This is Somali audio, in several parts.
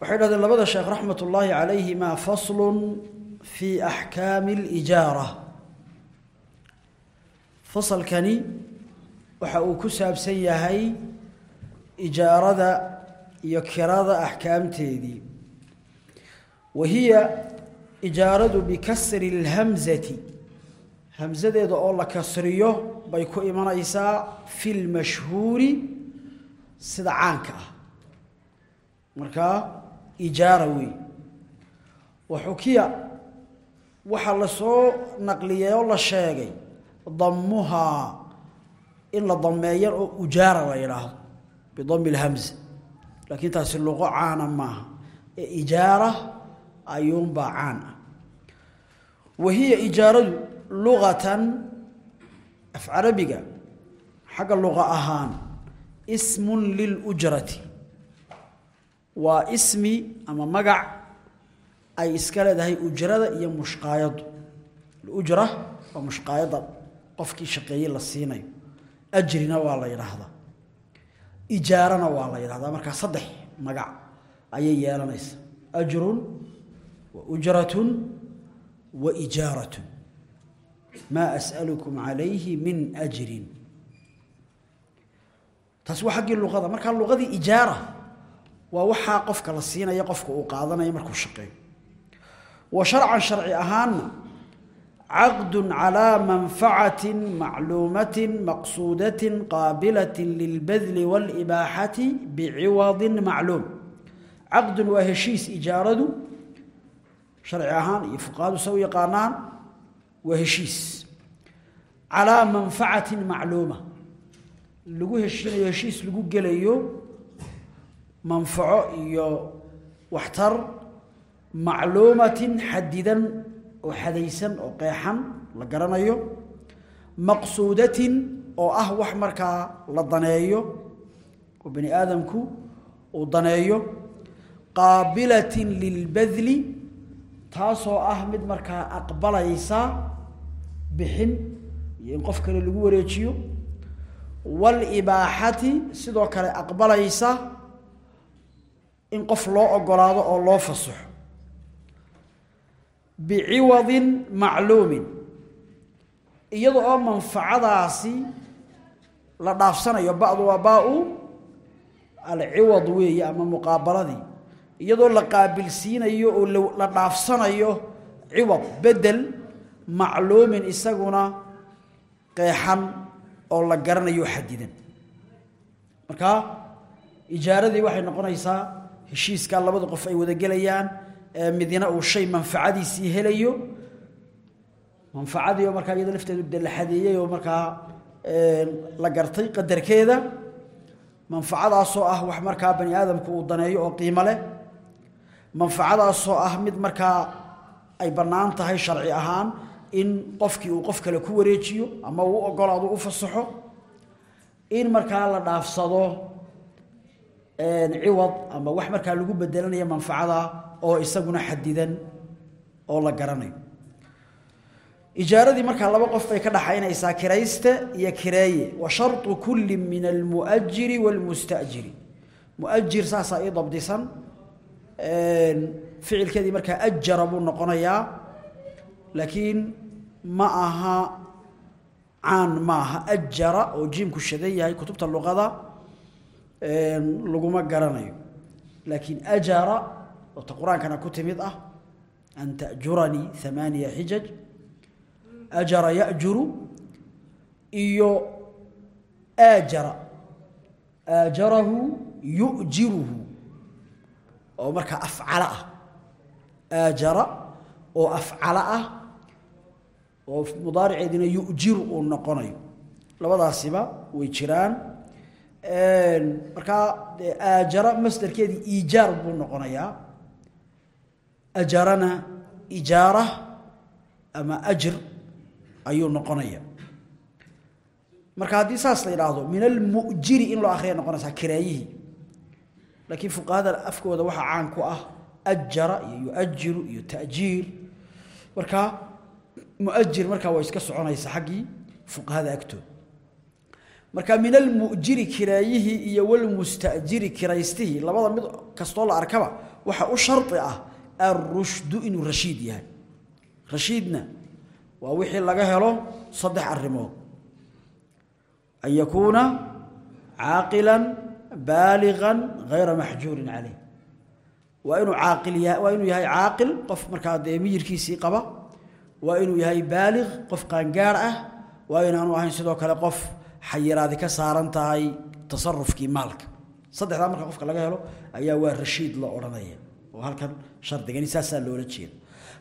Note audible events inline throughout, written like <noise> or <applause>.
Waxay dhahdeen labada sheekh raxmat ullaahi calayhima faslun fii axkaami alijaara fasalkani waxa uu ku saabsan yahay ijaarada iyo kirada axkaamteedii. Wa hiya ijaaradu bikasri اlhamzati hamsadeeda oo la kasriyo bay ku imanaysaa fi lmashhuuri sida caanka ah. Markaa ijaara weey. Waxukiya waxaa la soo naqliyey oo la sheegay damuhaa in la dameeyan oo ujaara la yidhaahdo bidami اlhamza laakiin taasi luqo caana maaha. Ee ijaara ayuunbaa caan ah. Wa hiya ijaaradu luqatan af carabiga xagga luqa ahaan ismun lilujrati waa ismi ama magac ay iska leedahay ujrada iyo mushqaayadu. Ujra waa mushqaayadda qofkii shaqeeyey la siinayo. Ajrina waa la yidhaahdaa ijaarana waa la yidhahdaa markaa saddex magac ayay yeelanaysa ajrun wa ujratun wa ijaaratun. Maa as'alukum calayhi min ajrin. Taasi waa xaggii luqada. Markaa luqadii ijaara waa waxaa qofka la siinaya qofka uu qaadanayo markuu shaqeeyo. Wa sharcan sharci ahaanna caqdun calaa manfacatin macluumatin maqsuudatin qaabilatin lilbadli waalibaaxati biciwadin macluum. Caqdun waa heshiis ijaaradu sharci ahaan iyo fuqahadu se u yaqaanaan waa heshiis. Calaa manfacatin macluuma. Lagu heshiinayo heshiis lagu gelayo manfaco iyo waxtar macluumatin xadidan oo xadaysan oo qeexan la garanayo maqsuudatin oo ah wax markaa la daneeyo oo bani aadamku uu daneeyo qaabilatin lilbadli taasoo ah mid markaa aqbalaysa bixin iyo in qof kale lagu wareejiyo waalibaaxati sidoo kale aqbalaysa in qof loo ogolaado oo loo fasaxo. Biciwadin macluumin. Iyada oo manfacadaasi la dhaafsanayo ba'du waa baa-u alciwad weeye ama muqaabaladii. Iyadoo la qaabilsiinayo oo la dhaafsanayo ciwad bedel macluumin isaguna qeexan oo la garanayo xadidan marka ijaaradii waxay noqonaysaa heshiiskaa labada qof ay wada gelayaan midina uu shay manfacadiisii helayo. Manfacadii oo markaa iyada lafteedu de la oo markaa la gartay qadarkeeda. Manfacadaasoo ah wax markaa bani aadamku uu daneeyo oo qiimo leh. Manfacadaasoo ah mid markaa ay bannaan tahay sharci ahaan in qofkii uu qof kale ku wareejiyo ama uu ogolaado u fasaxo. In markaa la dhaafsado ciwad ama wax markaa lagu bedelanaya manfacada oo isaguna xadidan oo la garanayo. Ijaaradii markaa laba qof bay ka dhaxaynaysaa kirayste iyo kireeye. Wa sharطu kuli min almuajiri wاlmustajiri muajir saasaa ii dabdisan. Ficilkeedii markaa ajara buu laakiin ma aha caan ma aha ajara oo jiimku shadan yahay kutubta luqada laguma garanayo. Laakiin ajara oo ta qur'aankana ku timid ah an ta'juranii amaaniya xijaj ajara ya'juru iyo aajara aajarahu yu'jiruhu. Oo markaa afcala ah. Aajara oo afcala ah oo mudaariceedina yu'jiru uu noqonayo. Labadaasiba way jiraan markaa aajara masderkeedii iijaar buu noqonayaa. Ajarana ijaara ama ajr ayuu noqonaya marka haddii saas la yidhaahdo min almu'jiri in loo akhriya noqonaysaa kireeyihii laakiin fuqahada afkooda waxaa caan ku ah ajara yuajiru iyo ta'jiir. Marka muajir markaa waa iska soconaysa xaggii fuqahada agtooda marka min almu'jiri kireeyihii iyo walmustajiri kiraystihii labada mid kastoo la arkaba waxa u shardi ah alrushdu inuu rashiid yahay. Rashiidna waa wixii laga helo saddex arrimood. An yakuuna caaqilan baaligan hayra maxjuurin caleyh waa inuu caaqil yahay waa inuu yahay caaqil qof markaa dee qaba. Waa inuu yahay baalig qof qaangaar ah. Waa inaanu ahayn sidoo kale qof xayiraadi ka saaran tahay tasarufkii maalka. Saddexdaa marka qofka laga helo ayaa waa rashiid la odhanaya. Oo halkan shardigani saasaa loola jeeda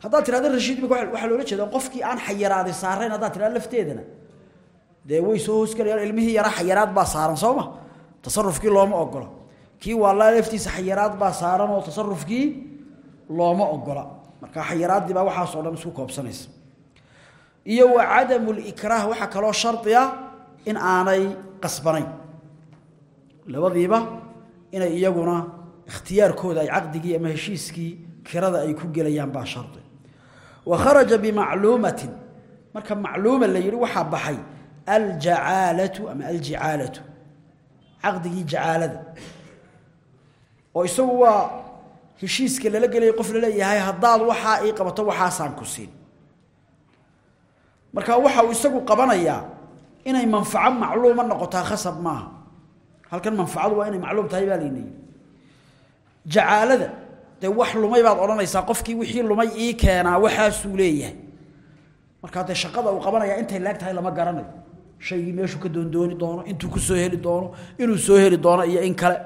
haddaad tirahdo rashiid imika waxaa loola jeeda qofkii aan xayiraadi saarayn haddaad tirahdo lafteedana dee way soo hoosgelayaan ilmihii yara xayiraad baa saaran soo ma? Tasarufkii looma ogola kii waalaa laftiisa xayiraad baa saaran oo tasarufkii looma ogola marka xayiraaddii baa waxaasoo dhan isku koobsanaysa. Iyo wa cadamu likraah waxaa kaloo shardiya in aanay qasbanayn. Labadiiba inay iyaguna ikhtiyaarkooda ay caqdigii ama heshiiskii kirada ay ku gelayaan baa shardi. Wa kharaja bimacluumatin marka macluuma la yidhi waxaa baxay aljacaalatu ama aljicaalatu. Caqdigii jacaalada. Oo isagu waa heshiiska lala gelaya qof la leeyahay haddaad waxaa ii qabato waxaasaan ku siin. Marka waxa uu isagu qabanayaa inay manfaco macluuma noqotaa khasab maaha. Halkan manfacadu waa inay macluum tahay baa layna yidhi. Jacaalada wax lumay baad odhanaysaa qofkii wixii lumay ii keenaa waxaasuu leeyahay. Markaa dee shaqada uu qabanaya intay tahay lama garanayo. Shaygii meeshuu ka doondooni doono intuu ku soo heli doono inuu soo heli doono iyo in kale.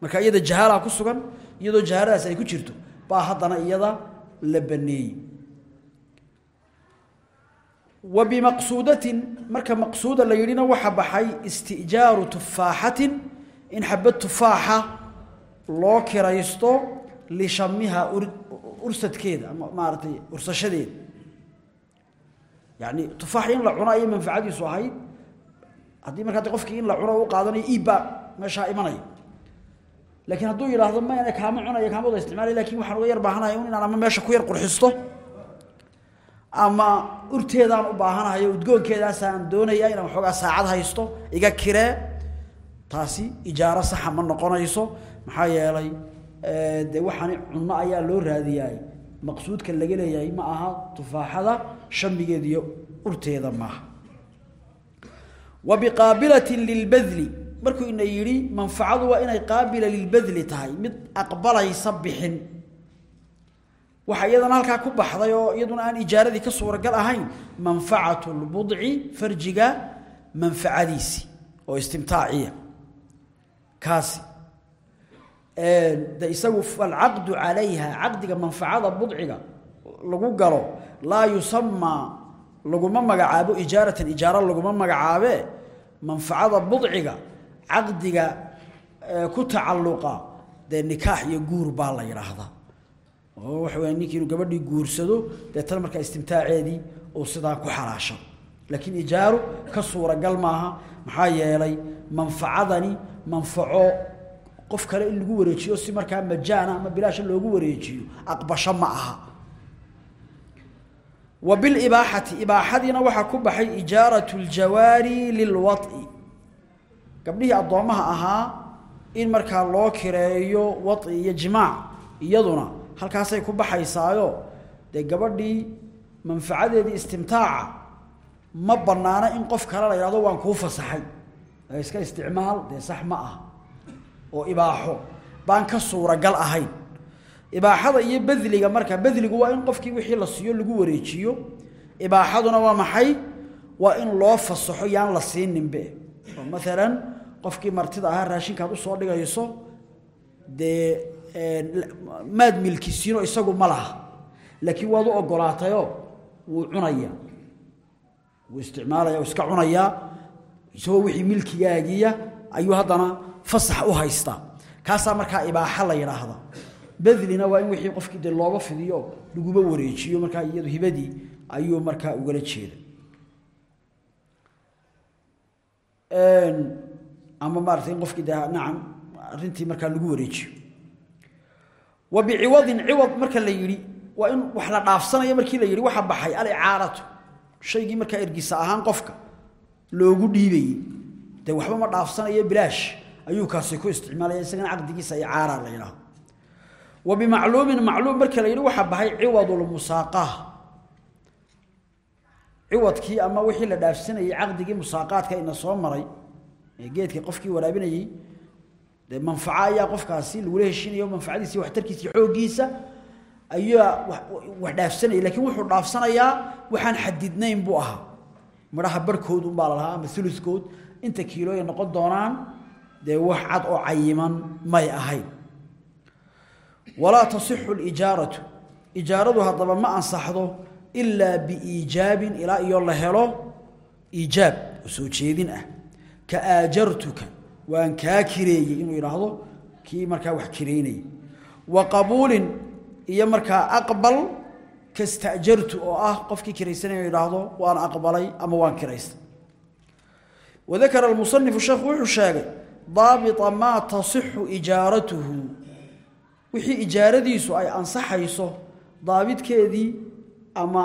Marka iyada jahaalaa ku sugan iyadoo jahaaladaas ay ku jirto baa haddana iyada la baneeyey wa bimaqsuudatin marka maqsuuda la yidhina waxa baxay istijaaru tufaaxatin in xabad tufaaxa loo kiraysto lishamiha ursadkeeda ama maaragtay ursashadeeda. Yani tufaax in la cuno ayay manfacadiisu ahayd. Haddii markaa de qofkii in la cuno u qaadanayo iibbaa meeshaa imanaya laakiin hadduu yidhaahdo mayna kaama cunaya kaama wada isticmaalay laakiin waxaan uga yar baahanaya inaan ama meesha ku yar qurxisto ama urteedaan u baahanahayo udgoonkeedaasaan doonaya inaan waxoogaa saacad haysto iga kiree taasi ijaaro saxa ma noqonayso. Maxaa yeelay dee waxaani cunno ayaa loo raadiyaay maqsuudka laga leeyahay ma aha tufaaxada shamigeeda iyo urteeda maaha wa biqaabilatin lilbadli markuu ina yidhi manfacadu waa inay qaabila lilbadli tahay. Mid aqbalaysa bixin waxa iyadana halkaa ku baxday oo iyaduna aan ijaaradii ka suuragal ahayn manfacatu lbudci farjiga manfacadiisi oo istimtaaciya. Kaasi. De isagu alcaqdu calayha caqdiga manfacada budciga lagu galo laa yusamaa laguma magacaabo ijaaratan ijaaro laguma magacaabe manfacada budciga caqdiga ku tacalluqa dee nikaax iyo guur baa la yidhaahdaa oo waxa weya ninkii inuu gabadhii guursado deetana markaa istimtaaceedii uu sidaa ku xalaasho. Laakiin ijaaru ka suuragal maaha maxaa yeelay manfacadani manfaco qof kale in lagu wareejiyo si markaa majaana ama bilaasha loogu wareejiyo aqbasho ma aha. Wa ibaaxadiina waxaa ku baxay ijaaratu ljawaari lilwaطi gabdhihii addoommaha ahaa in markaa loo kireeyo waطi iyo jimaac iyaduna halkaasay ku baxaysaayo dee gabadhii manfacadeedii istimtaaca ma bannaano in qof kale la yidhahdo waan kuu fasaxay. Iska isticmaal dee sax ma ah oo ibaaxo baan ka suuragal ahayn. Ibaaxada iyo badliga marka badligu waa in qofkii wixii la siiyo lagu wareejiyo. Ibaaxaduna waa maxay? Waa in loo fasaxo yaan la siininbe oo maalan qofkii martida ahaa raashinkaad u soo dhigayso dee maad milkisiino isagu ma laha. Laakiin waad u ogolaatayoo wuu cunayaa wuu isticmaalaya iska cunayaa isagoo wixii milkigaagiya ayuu haddana fasax u haystaa. Kaasaa markaa ibaaxa la yidhaahda badlina waa in wixii qofkii dee looba fidiyo laguba wareejiyo markaa iyadu hibadii ayuu markaa ugala jeeda. Ama maarata in qofkii de nacam arrintii markaa lagu wareejiyo wa biciwadin ciwad marka la yidhi waa in wax la dhaafsanayo markii la yidhi waxa baxay alicaaratu. Shaygii markaa ergisa ahaan qofka loogu dhiibayey dee waxba ma dhaafsanayo bilaash. Ayuu kaasi ku isticmaalaya isagana caqdigiisa icaara la yidhaahdo wa bimacluumin macluum marka la yidhi waxa baxay ciwadulmusaaqah ciwadkii ama wixii la dhaafsanayey caqdigii musaaqaadka ina soo maray ee geedka qofkii waraabinayey dee manfaco ayaa qofkaasi lagula iyo waxtarkiisa iyo xooggiisa ayaa wax dhaafsanaya lakiin wuxuu dhaafsanayaa waxaan xadidnayn buu ahaa. Midhaha barhkood unbaa la lahaa ama uludkood inta kiilooya noqon doonaan dee wax cad oo cayiman may ahayn. Walaa tasixu lijaaratu ijaaradu haddaba ma ansaxdo ilaa biiijaabin ilaa iyo la helo iijaab oo soo jeedin ah. Ka aajartuka waan kaa kireeyey inuu yidhaahdo kii markaa wax kireynayay wa qabuulin iyo markaa aqbal kastajartu oo ah qofkii kiraysanaya yidhaahdo waan aqbalay ama waan kiraystay wadakara almusanifu sheekhu wuxuu sheegay daabita maa tasixu ijaaratuhu. Wixii ijaaradiisu ay ansaxayso daabidkeedii ama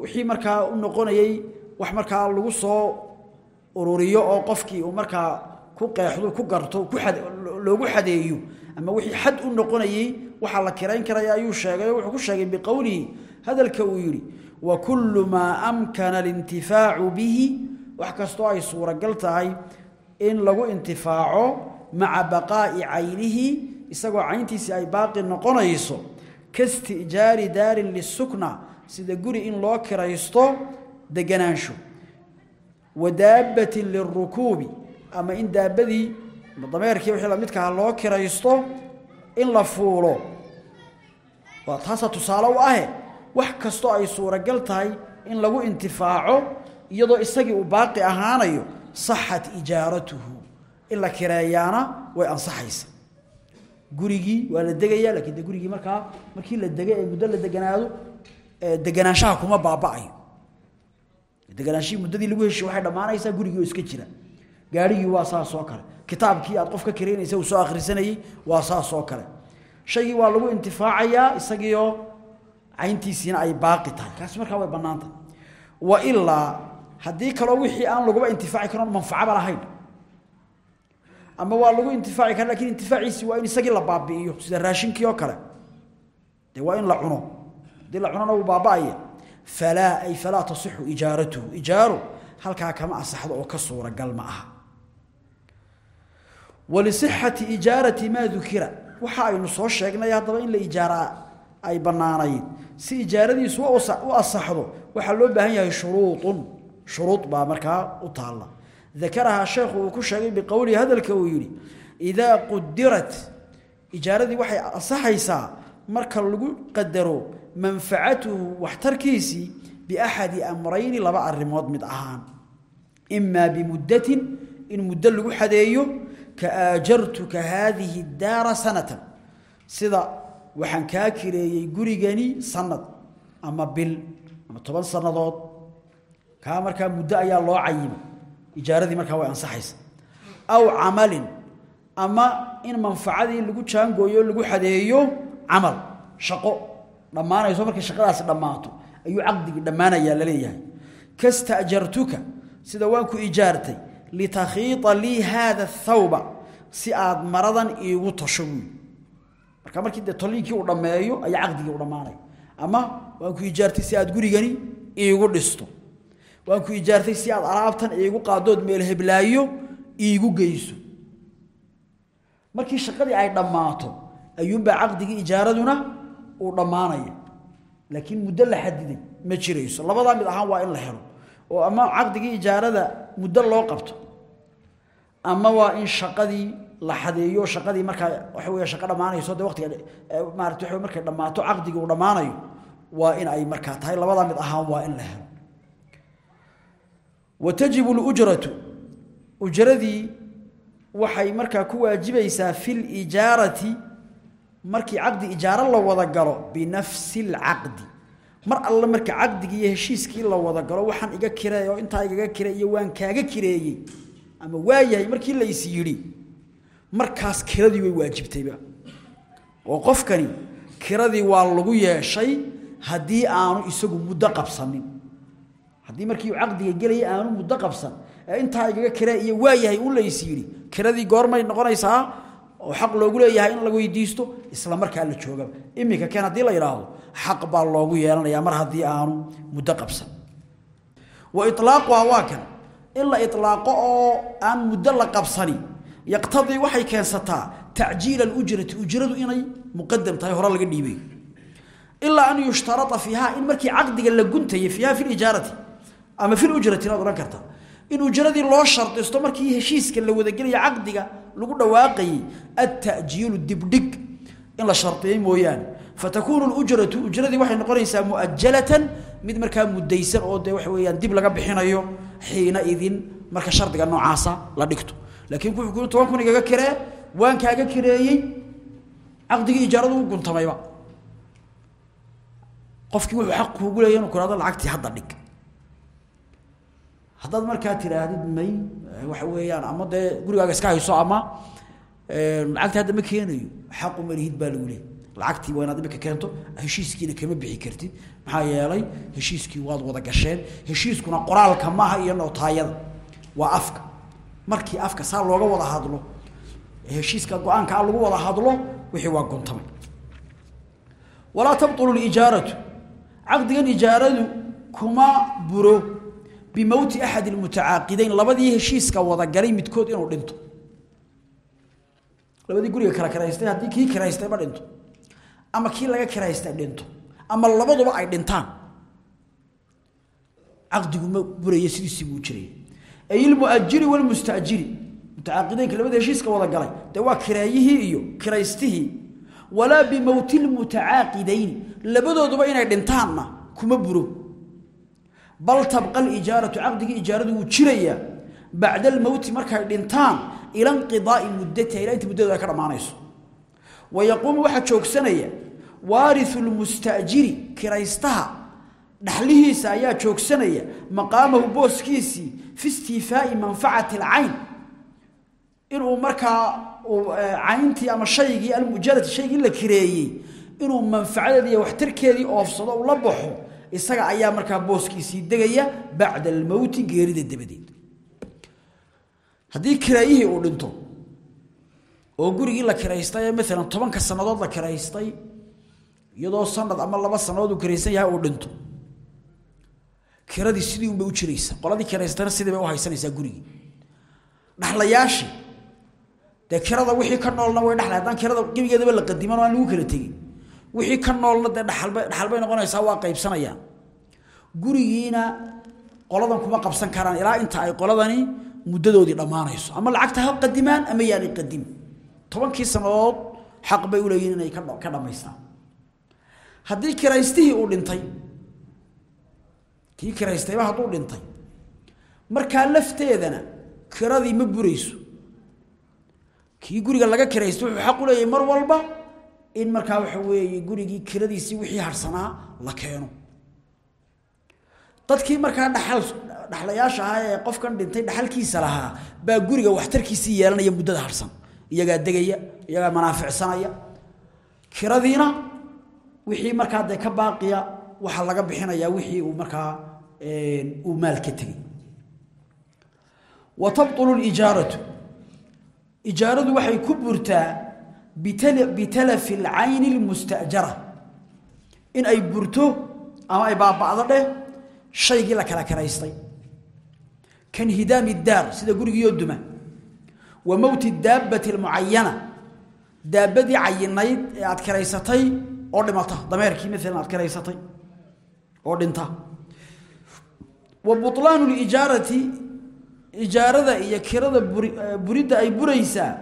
wixii markaa u noqonayey wax lagu soo ururiyo oo qofkii markaa ku qeexdo ku garto ku loogu xadeeyo ama wixii xad u noqonayey waxaa la kirayn karaya ayuu sheegay wuxuu ku sheegay biqowlihi hadalka uu yidhi wa kullu maa amkana alintifaacu bihi. Wax kastoo ay suuragal tahay in lagu intifaaco maca baqaa'i caynihi isagoo cayntiisii ay baaqi noqonayso kasti'jaari daarin lisukna sida guri in loo kiraysto deganaansho wa daabbatin lirukuubi ama in daabbadii dameerkii wixii lamidkaha loo kiraysto in la fuulo. Waa taasaa tusaale u ahe wax kastoo ay suuragal tahay in lagu intifaaco iyadoo isagii uu baaqi ahaanayo saxat ijaaratuhu. In la kireeyaana way ansaxaysa. Gurigii waa la degayaa lakiin de gurigii markii la degay ee muddo la deganaado deganaanshaha kuma baaba'ayo. Deganaanshihii muddadii lagu heshiy waxay dhammaanaysaa gurigii iska jira gaarigii waa saas oo kale. Kitaabkii aad qof ka kiraynaysa uu soo akhrisanayey waa saas oo kale. Shaygii waa lagu intifaacayaa isagiioo cayntiisiina ay baaqi tahay. Kaasi markaa way bannaantahay wa ilaa haddii kaloo wixii aan laguba intifaaci karon manfacaba lahayn. Ama waa lagu intifaaci kara laakiin intifaaciisi waa in isagii la baabi'iyo sida raashinkii oo kale. Dee waa in la cuno. Haddii la cunona wuu baaba'aya falaa ay falaa tasixu ijaaratuhu. Ijaaru halkaa kama asaxdo oo ka suuragal ma aha walisixati ijaarati maa dukira waxa aynu soo sheegnay haddaba in la ijaaraa ay bannaanayd si ijaaradiisu u asaxdo waxaa loo baahan yahay shuruudun shuruud baa markaa u taalla dakarahaa sheekhu uu ku sheegay biqowlihi hadalka uu yidhi idaa qudirat ijaaradii waxay asaxaysaa marka lagu qadaro manfacatuhu waxtarkiisii biaxadi amrayni laba arrimood mid ahaan imaa bimuddatin in muddo lagu xadeeyo ka aajartuka haadihi daara sanatan. Sida waxaan kaa kireeyey gurigani sanad ama bil ama toban sannadood. Kaa markaa muddo ayaa loo cayimay ijaaradii markaa way ansaxaysa. Aw camalin ama in manfacadii lagu jaangooyo lagu xadeeyo camal shaqo dhammaanayso. Markay shaqadaasi dhammaato ayuu caqdigii dhammaanayaa la leeyahay kastajartuka sida waan ku ijaartay litakhiita lii haada athawba si aad maradan iigu tasho buui marka markii dee tolliinkii uu dhammeeyo ayaa caqdigii u dhammaanaya ama waan ku ijaartay si aad gurigani iigu dhisto. Waan ku ijaartay si aad alaabtan iigu qaadood meel heblaayo iigu geyso. Markii shaqadii ay dhammaato ayuunbaa caqdigii ijaaraduna uu dhammaanaya. Laakiin muddo la xadiday ma jirayso. Labadaa mid ahaan waa in la helo oo ama caqdigii ijaarada muddo loo qabto ama waa in shaqadii la xadeeyo shaqadii markaa waxa weeye shaqo dhammaanayso dee waqtiga maarata waxa markay dhammaato caqdigii uu dhammaanayo waa in ay markaa tahay labadaa mid ahaan waa in la helo. Watajibu lujratu ujradii waxay markaa ku waajibaysaa fi lijaarati markii caqdi ijaaro la wada galo binafsi alcaqdi mar alla marka caqdigii iyo heshiiskii la wada galo waxaan iga kireey oo intaa igaga kire iyo waan kaaga kireeyey. Ama waayahay markii la yidhi markaas kiradii way waajibtayba oo qofkani kiradii waa lagu yeeshay haddii aanu isagu muddo qabsanin. Haddii markii caqdiga gelayay aanu muddo qabsan intaa igaga kire iyo waayahay u lays yidhi kiradii goormay noqonaysaa oo xaq loogu leeyahay in la weydiisto isla markaa la joogaba. Iminka keen haddii la yidhaahdo xaq baa loogu yeelanayaa mar haddii aanu muddo qabsan. Wa ilaaquha waa kan. In oo aan muddo la qabsani yaqtadii waxay keensataa tacjiila alujrati ujradu inay muqadam tahay hore laga dhiibay. Ilaa an yushtarata fiiha in markii caqdiga la guntayay fiiha fi lijaarati ama fi lujrati inaad odhan karta in ujradii loo shardisto markii heshiiska la wadagelaya caqdiga lagu dhawaaqayay attajiilu dibdhig in la shardiyay mooyaane fatakuunu lujratu ujradii waxay noqonaysaa muajalatan mid markaa mudaysan oo dee waxa weeyaan dib laga bixinayo xiina idin marka shardiga noocaasa la dhigto. Laakiin wuxuu ku toban kun igaga kiree waan kaaga kireeyey caqdigii ijaaradu guntamayba. Qofkii wuxuu xaq kuugu leeyahay inuu kuraado lacagtii hadda dhig haddaad markaa tiraahdid may waxa weeyaan ama dee gurigaaga iska hayso ama lacagtii hadda ma keenayo. Xaqu malihid baa lagu leeyay lacagtii waa inaad imika keento heshiiskiina kama bixi kartid. Maxaa yeelay heshiiskii waad wada gasheen. Heshiiskuna qoraalka maaha iyo nootaayada waa afka. Markii afka saa looga wada hadlo heshiiska go'aanka a lagu wada hadlo wixii waa guntamay walaa tabطulu lijaaratu. Caqdigan ijaaradu kuma buro bimowti axad ilmutacaaqidayn labadii heshiiska wada galay midkood inuu dhinto. Labadii guriga kala kiraystay haddii kii kiraystayba dhinto. Ama kii laga kiraystay dhinto. Ama labaduba ay dhintaan. Caqdigu ma buraya sidiisii buu jiray. Ay ilmuajiri walmustajiri mutacaaqideynka labada heshiiska wada galay dee waa kireeyihii iyo kiraystihii. Walaa bimowti lmutacaaqidayn labadooduba inay dhintaanna kuma buro bal tabqa alijaaratu caqdigii ijaaradu wuu jirayaa bacda almowti markay dhintaan ila inqidaai muddatiha ilaa inta muddadu ay ka dhammaanayso. Wa yaquumu waxaa joogsanaya waariu lmustajiri kiraystaha dhaxlihiisa ayaa joogsanaya maqaamahu booskiisii fi istiifaai manfacati alcayn. Inuu markaa cayntii ama shaygii almujarad shaygii la kireeyey inuu manfacadeedii iyo waxtarkeedii oofsado u la baxo isaga ayaa markaa booskiisii degaya bacda almowti geerida dabadeed. Haddii kiraayihii uu dhinto oo gurigii la kiraystay maalan tobanka sannadood la kiraystay iyadoo sanad ama laba sannadood uu kiraysan yahay uu dhinto kiradii sidii unbay u jiraysa qoladii kiraystayna sidii bay u haysanaysaa gurigii. Dhaxlayaashii dee kirada wixii ka noolna way dhaxlay haddaan kirada gebigeedaba la qadiman oo lagu kala tegin wixii ka noolna dee dhaxalbay dhaxalbay noqonaysaa waa qaybsanayaan gurigiina qoladan kuma qabsan karaan ilaa inta ay qoladani muddadoodii dhammaanayso. Ama lacagta ha qadimaan ama yaanay qadimin tobankii sannadood xaq bay u leeyihiin inay ka dhammaystaan. Haddii kiraystihii uu dhintay kii kiraystayba hadduu dhintay markaa lafteedana kiradii ma burayso. Kii guriga laga kiraysto wuxuu xaq u leeyahay mar walba in markaa waxa weeye gurigii kiradiisii wixii harsanaa la keeno. Dadkii markaa dhaxal dhaxlayaasha ahaa ee qofkan dhintay dhaxalkiisa lahaa baa guriga waxtarkiisii yeelanaya muddada harsan. Iyagaa degaya iyagaa manaaficsanaya. Kiradiina wixii markaa dee ka baaqiya waxaa laga bixinayaa wixii uu markaa uu maal ka wa tabطulu lijaaratu ijaaradu waxay ku burtaa bitalafi alcayni almustajara in ay burto ama ay baaba'do dheh shaygii la kala karaystay. Kan hidaami daar sida gurigiioo duma. Wa mowti daabbati almucayana daabbadii cayinayd ee aad karaysatay oo dhimata. Dameerkii maalan aad karaysatay oo dhinta. Wa bulaanu lijaarati ijaarada iyo kirada buridda ay buraysaa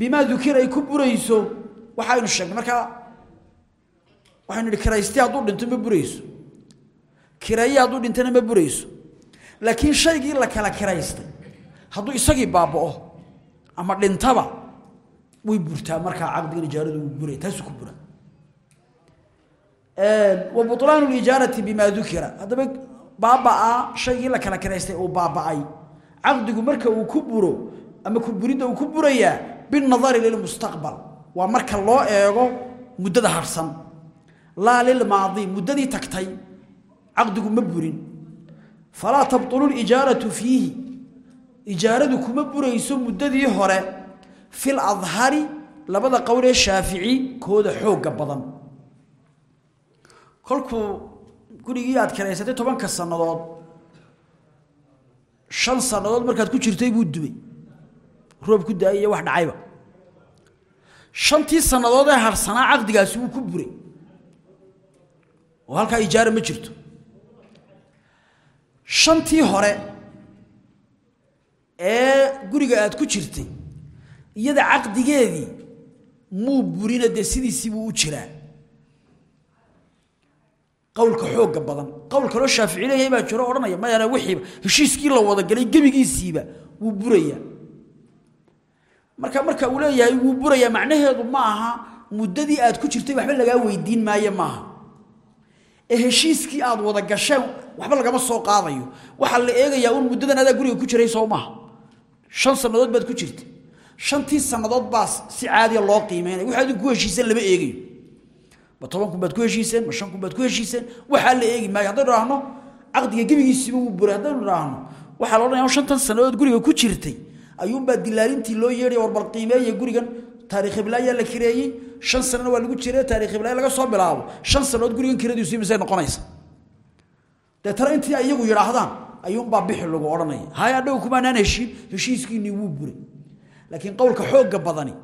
bimaa dukir ay ku burayso waxaynu sheegnay. Markaa waxaynu idhi kiraysti hadduu dhinto ma burayso. Kiraye hadduu dhintana ma burayso. Laakiin shaygii la kala kiraystay hadduu isagii baaba'o ama dhintaba way burtaa. Markaa caqdigan ijaaradu wuu buray taasuu ku bura wa butlaanu lijaarati bimaa dukira haddaba baabaa shaygii la kala kiraystay uu baaba'ay. Caqdigu marka uu ku buro ama ku ku burayaa binadari lilmustaqbal waa marka loo eego muddada harsan. Laa lilmaadi muddadii tagtay caqdigu ma burin. Falaa tabtulu lijaaratu fiihi. Ijaaradu kuma burayso muddadii hore. Fil adhari labada qowl ee shaafici kooda xoogga badan. Kolkuu gurigii aad kiraysatay tobanka sannadood shan sannadood markaad ku jirtay buu dubay roob ku daayay iyo wax dhacayba. Shantii sannadood ee harsanaa caqdigaasi wuu ku buray. Oo halkaa ijaara ma jirto. Shantii hore ee guriga aad ku jirtay iyada caqdigeedii muu burina dee sidiisii buu u jiraa. Qowlka xoogga badan qowl kaloo shaafici leeyahay baa jiro odhanaya mayana wixiiba heshiiskii la wada galay gebigiisiiba wuu burayaa marka marka uu leeyahay wuu burayaa. Macnaheedu ma aha muddadii aad ku jirtay waxba lagaa weydiin maayo maaha. Ee heshiiskii aad wada gasheen waxba lagama soo qaadayo. Waxaa la eegayaa un muddadan adaa guriga ku jiray soo maaha. Shan sannadood baad ku jirtay. Shantii sannadood baa si caadiya loo qiimeynaya adinku ku heshiiseen lama eegayo. Ma toban baad ku heshiiseen ma shan baad ku heshiiseen. Waxaa la eegi maayo. Haddaynu idhaahno caqdiga gebigiisiiba wuu buray. Haddaynu idhaahno waxaa la odhanaya shantan sannadood guriga ku jirtay ayuunbaa dilaalintii loo yeedhaya war bal qiimeeya gurigan. Taarikh iblaayaa la kireeyey. Shan sanana waa lagu jiray. Taarikh iblaaya laga soo bilaabo. Shan sannadood gurigan kiradiisu imisay noqonaysa. Deetana intii ay iyagu yidhaahdaan ayuunbaa bixi lagu odhanaya. Hay adhagu kumaanaan heshiin heshiiskiinii wuu buray. Laakiin qowlka xoogga badani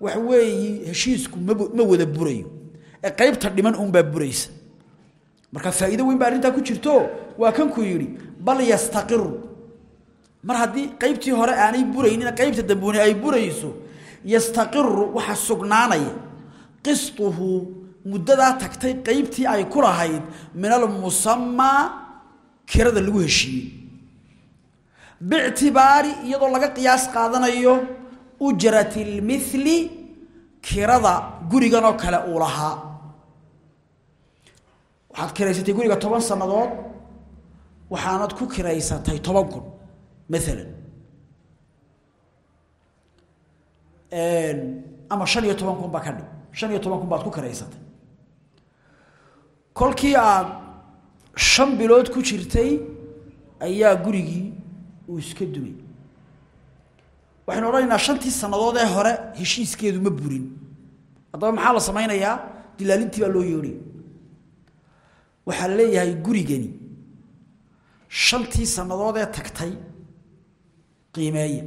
waxa weeye heshiisku ma wada burayo. Ee qaybta dhiman uunbaa buraysa. Marka faa'iido weyn baa arrintaa ku jirto. Waa kankuu yidhi bal yastaqiru mar haddii qaybtii hore aanay buraynin qaybta dambuuni ay burayso yastaqiru waxa sugnaanaya. Qistuhu muddadaa tagtay qaybtii ay ku lahayd min almusamaa kirada lagu heshiiyey. Biictibaari iyadoo laga qiyaas qaadanayo ujrati lmithli kirada gurigan oo kale uu lahaa. Waxaad kiraysatay guriga toban sannadood waxaanad ku kiraysatay toban kun maalan ama shan iyo toban kun baa ka dhig shan iyo toban kun baad ku kiraysatay kolkii aad shan bilood ku jirtay ayaa gurigii uu iska dumay waxaynu odhanaynaa shantii sannadood ee hore heshiiskeedu ma burin haddaba maxaa la samaynayaa dilaalintii baa loo yeedhaya waxaa la leeyahay gurigani shantii sannadood ee tagtay qiimeeya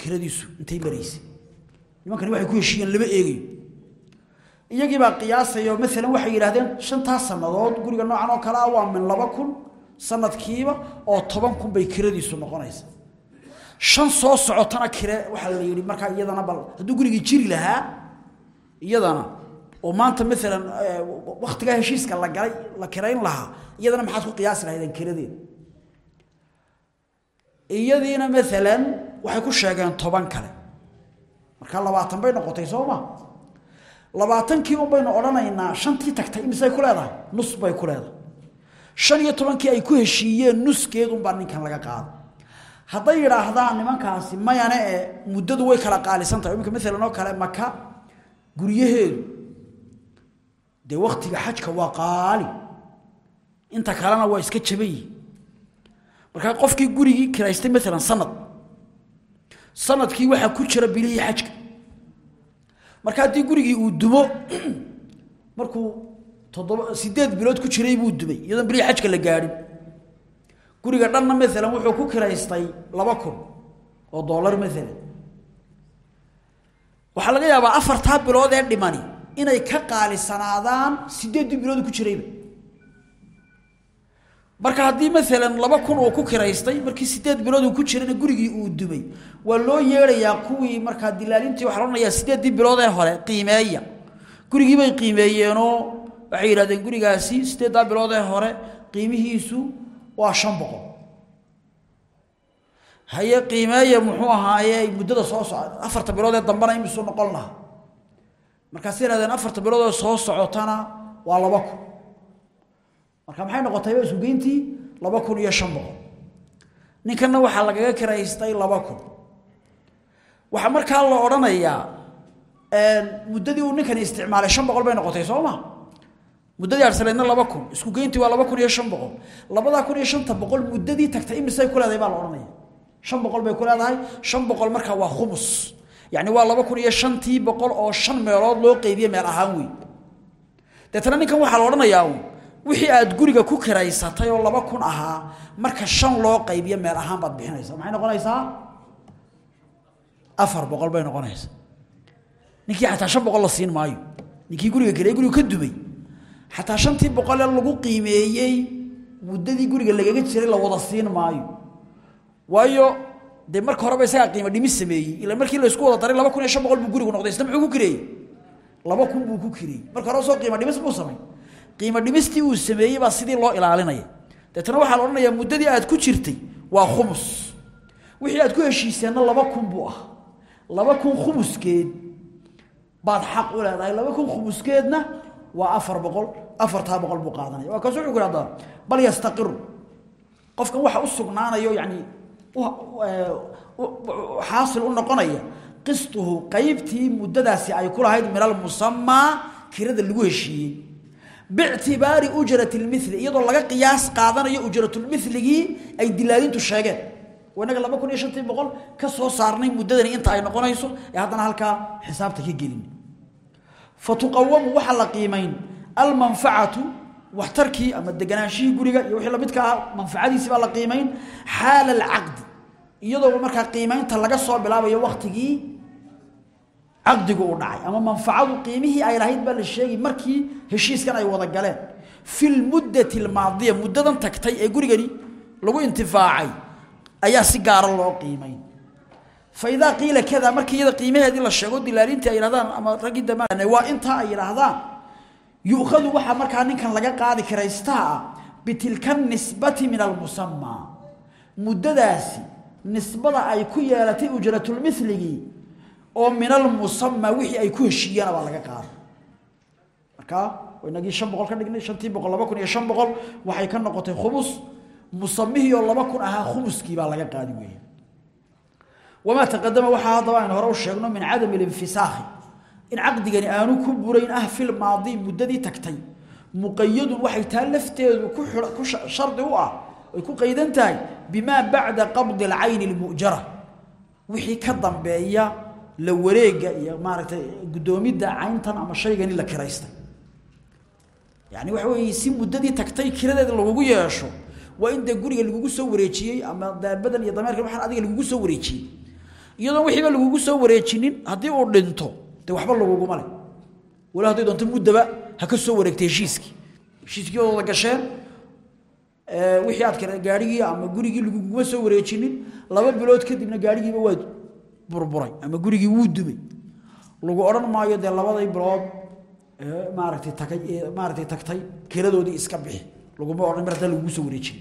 kiradiisu intay maraysay nimankani waxay ku heshiiyeen lama eegayo iyagii baa qiyaasaya oo maalan waxay yidhahdeen shantaas sannadood guriga noocan oo kale ah waa min laba kun sanadkiiba oo toban kun bay kiradiisu noqonaysa. Shan soo socotana kire waxaa la yidhi markaa iyadana bal hadduu gurigii jiri lahaa iyadana oo maanta maalan waktigaa heshiiska la galay la kirayn lahaa iyadana maxaad ku qiyaasi lahaydeen kiradeeda iyadiina maalan waxay ku sheegeen toban kale. Markaa labaatan bay noqotay soo ma? Labaatankii un baynu odhanaynaa shantii tagtay imisay ku leedahay? Nus bay ku leedahay. Shan iyo tobankii ay ku heshiiyeen nuskeedunbaa ninkan laga qaada hadday yidhaahdaan nimankaasi mayane ee muddadu way kala qaalisan tahay iminka maalan oo kale maka guryaheedu dee waktiga xajka waa qaali. Inta kalena waa iska jaban markaa qofkii gurigii kiraystay maalan sanad. Sanadkii waxaa ku jira bilihii xajka. Marka haddii gurigii uu dumo <clears throat> markuu toddoba sideed bilood ku jiray buu dumay iyadoon bilihii xajka la gaadhin guriga dhanna maalan wuxuu ku kiraystay laba kun oo dollar maalan waxaa laga yaabaa afartaa bilood ee dhimani inay ka qaalisanaadaan sideeddii bilood ku jirayba marka haddii maalan laba kun uu ku kiraystay markii sideed bilood uu ku jirana gurigii uu dumay waa loo yeedhayaa kuwii markaa dilaalintii waxaa loodhanayaa sideeddii bilood ee hore qiimeeya. Gurigii qiimeeyeenoo waxay yidhahdeen gurigaasi sideeddaa bilood ee hore qiimihiisu waa shan boqol. Haye qiimeeya muxuu ahaaye muddada soo soco afarta bilood ee dambana imisuu noqon lahaa. Markaasay yidhahdeen afarta bilood oo soo socotana waa laba kun marka maxay noqotayba isugeyntii laba kun iyo lagaga kiraystay laba kun. Waxaa markaa la odhanayaa muddadii uu ninkani isticmaalay shan boqol bay noqotay soo muddadii arsaleedna laba kun. Isku geyntii waa laba kun iyo shan boqol. Labadaa kun iyo shanta boqol muddadii tagtay imisay ku baa la odhanaya. Shan bay ku leedahay. Shan waa khumus. Yacni waa laba kun iyo shantii boqol oo shan meelood loo qeybiye meel ahaan wey deetana ninkan waxaa la odhanayaa wixii aad guriga ku kiraysatay oo laba kun ahaa marka shan loo qaybiyo meel ahaan baad bixinaysaa. Maxay noqonaysaa? Afar boqol bay noqonaysaa. Ninkii xataa shan boqol la siin maayo. Ninkii guriga kirey guriga ka dumay xataa shantii boqol lagu qiimeeyey muddadii guriga lagaga jiray la wada siin maayo. Waayo dee marka horeba isagaa qiimo dhimis sameeyey. Ila markii la isku wada daray laba kun iyo shan boqol buu gurigu noqday. Isna muxuu ku kireeyey laba kun buu ku kireeyey marka hore soo qiimo dhimis buu samay qiimo dhimistii uu sameeyey baa sidii loo ilaalinaya. Deetana waxaa la odhanayaa muddadii aad ku jirtay waa khumus. Wixii aad ku heshiiseenna laba kun buu ah laba kun khumuskeed baad xaq u leedahay. Laba kun khumuskeedna waa afar boqol afartaa boqol buu qaadanaya. Waa kaas wuxuu ku ihahdaa bal yastaqiru. Qofkan waxa u sugnaanayo yacni xaasil u noqonaya qistuhu qaybtii muddadaasi ay ku lahayd min almusamaa kirada lagu heshiiyey biictibaari ujrati lmili iyadoo laga qiyaas qaadanayo ujratulmiligii ay dilaalintu sheegeen inaga laba kun iyo shantii boqol ka soo saarnay muddadani inta ay noqonayso ee haddana halkaa xisaabta ka gelin fatuqawamu waxaa la qiimayn almanfacatu waxtarkii ama deganaanshihii guriga iyo wixii lamidka ah manfacadiisii baa la qiimayn xaala alcaqdi iyadoo markaa laga soo bilaabayo waktigii caqdigu uu dhacay ama manfacadu qiimihii ay lahayd baa la sheegi markii heshiiskan ay wada galeen. Fi lmuddati almaadiya muddadan tagtay ee gurigani lagu intifaacay ayaa si gaara loo qiimayn fa qiila kada markii iyada qiimaheedii la sheego dilaalintii ay yidhahdaan ama raggii dambe waa intaa ay yidhaahdaan yu'khadu waxaa markaa ninkan laga qaadi kiraystaa ah bitilka nisbati min almusamaa muddadaasi nisbada ay ku yeelatay ujratulmiligii oo min almusamaa wixii ay ku heshiiyana baa laga qaada markaa inagii shan boqol ka dhignay shantii boqol laba kun iyo shan boqol waxay ka noqotay khumus musamihii oo laba kun ahaa khumuskii baa laga qaadi weeye. Wamaa taqadama waxaa haddaba aynu hore u sheegno min cadami linfisaakhi in caqdigani aanu ku burayn ah fil maadi muddadii tagtay. Muqayadun waxay taa lafteedu ku ku shardi u ah ay ku qaydan tahay bimaa bacda qabdi alcayni almu'jara. Wixii ka dambeeya la wareega iyo maaragtay guddoomidda cayntan ama shaygani la kiraystay yani waxa weeye si muddadii tagtay kiradeeda lagugu yeesho waa in dee guriga lagugu soo wareejiyey ama daabadan iyo dameerkan waxaan adiga lagugu soo wareejiyey iyadoon wixiiba lagugu soo wareejinin haddii uu dhinto dee waxba laguguma le wala hadday doonto muddaba ha ka soo wareegtay heshiiskii heshiiskii wada gasheen wixii aad kare gaarigii ama gurigii laguguma soo wareejinin laba bilood kadibna gaarigiiba waa burburay ama gurigii wuu dumay. Lagu odhan maayo dee labaday bilood maaragtay tagay maaragtay tagtay kiradoodii iska bixi. Laguma odhan mar haddaan lagugu soo wareejin.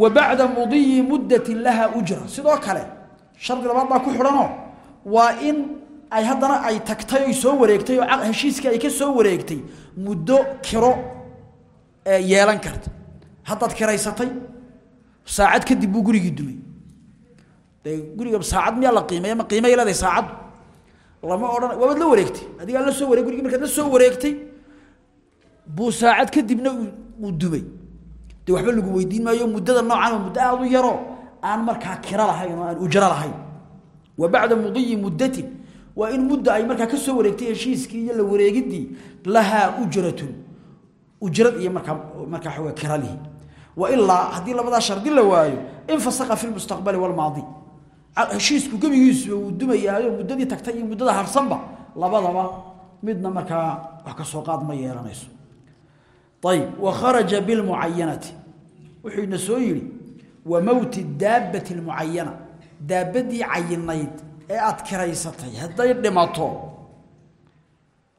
Wa bacda mudiyi muddatin laha ujra. Sidoo kale shardi labaad baa ku xidhanoo waa in ay haddana ay tagtay oy soo wareegtay oo heshiiskii ay ka soo wareegtay muddo kiro yeelan karta. Haddaad kiraysatay saacad kadib buu gurigii dumay guriga saacad miyaa la qiimeeya ma qiimay leedahay saacaddu lama odhan waabaad la wareegtay adigaa la soo wareeg gurigii markaad la soo wareegtay buu saacad kadibna uu dumay dee waxba lagu weydiin maayo muddada noocan oo muddo aada u yaroo aan markaa kiro lahayn aan ujro lahayn wa bacda mudiyi muddatin waa in mudda ay markaa ka soo wareegtay heshiiskii iyo la wareegiddii lahaa ujratun ujrad iyo markaa markaa xooga kiralihi wa ilaa haddii labadaa shardi la waayo infasaqa fi lmustaqbali walmaadi heshiisku gebigiisuba uu dumayaayo muddadii tagtay iyo muddada harsanba labadaba midna markaa wax ka soo qaad ma yeelanayso. Ayib wa kharaja bilmucayanati wuxuu ina soo yidhi wa mowti daabbati almucayana daabbadii cayinayd ee aad kiraysatay hadday dhimato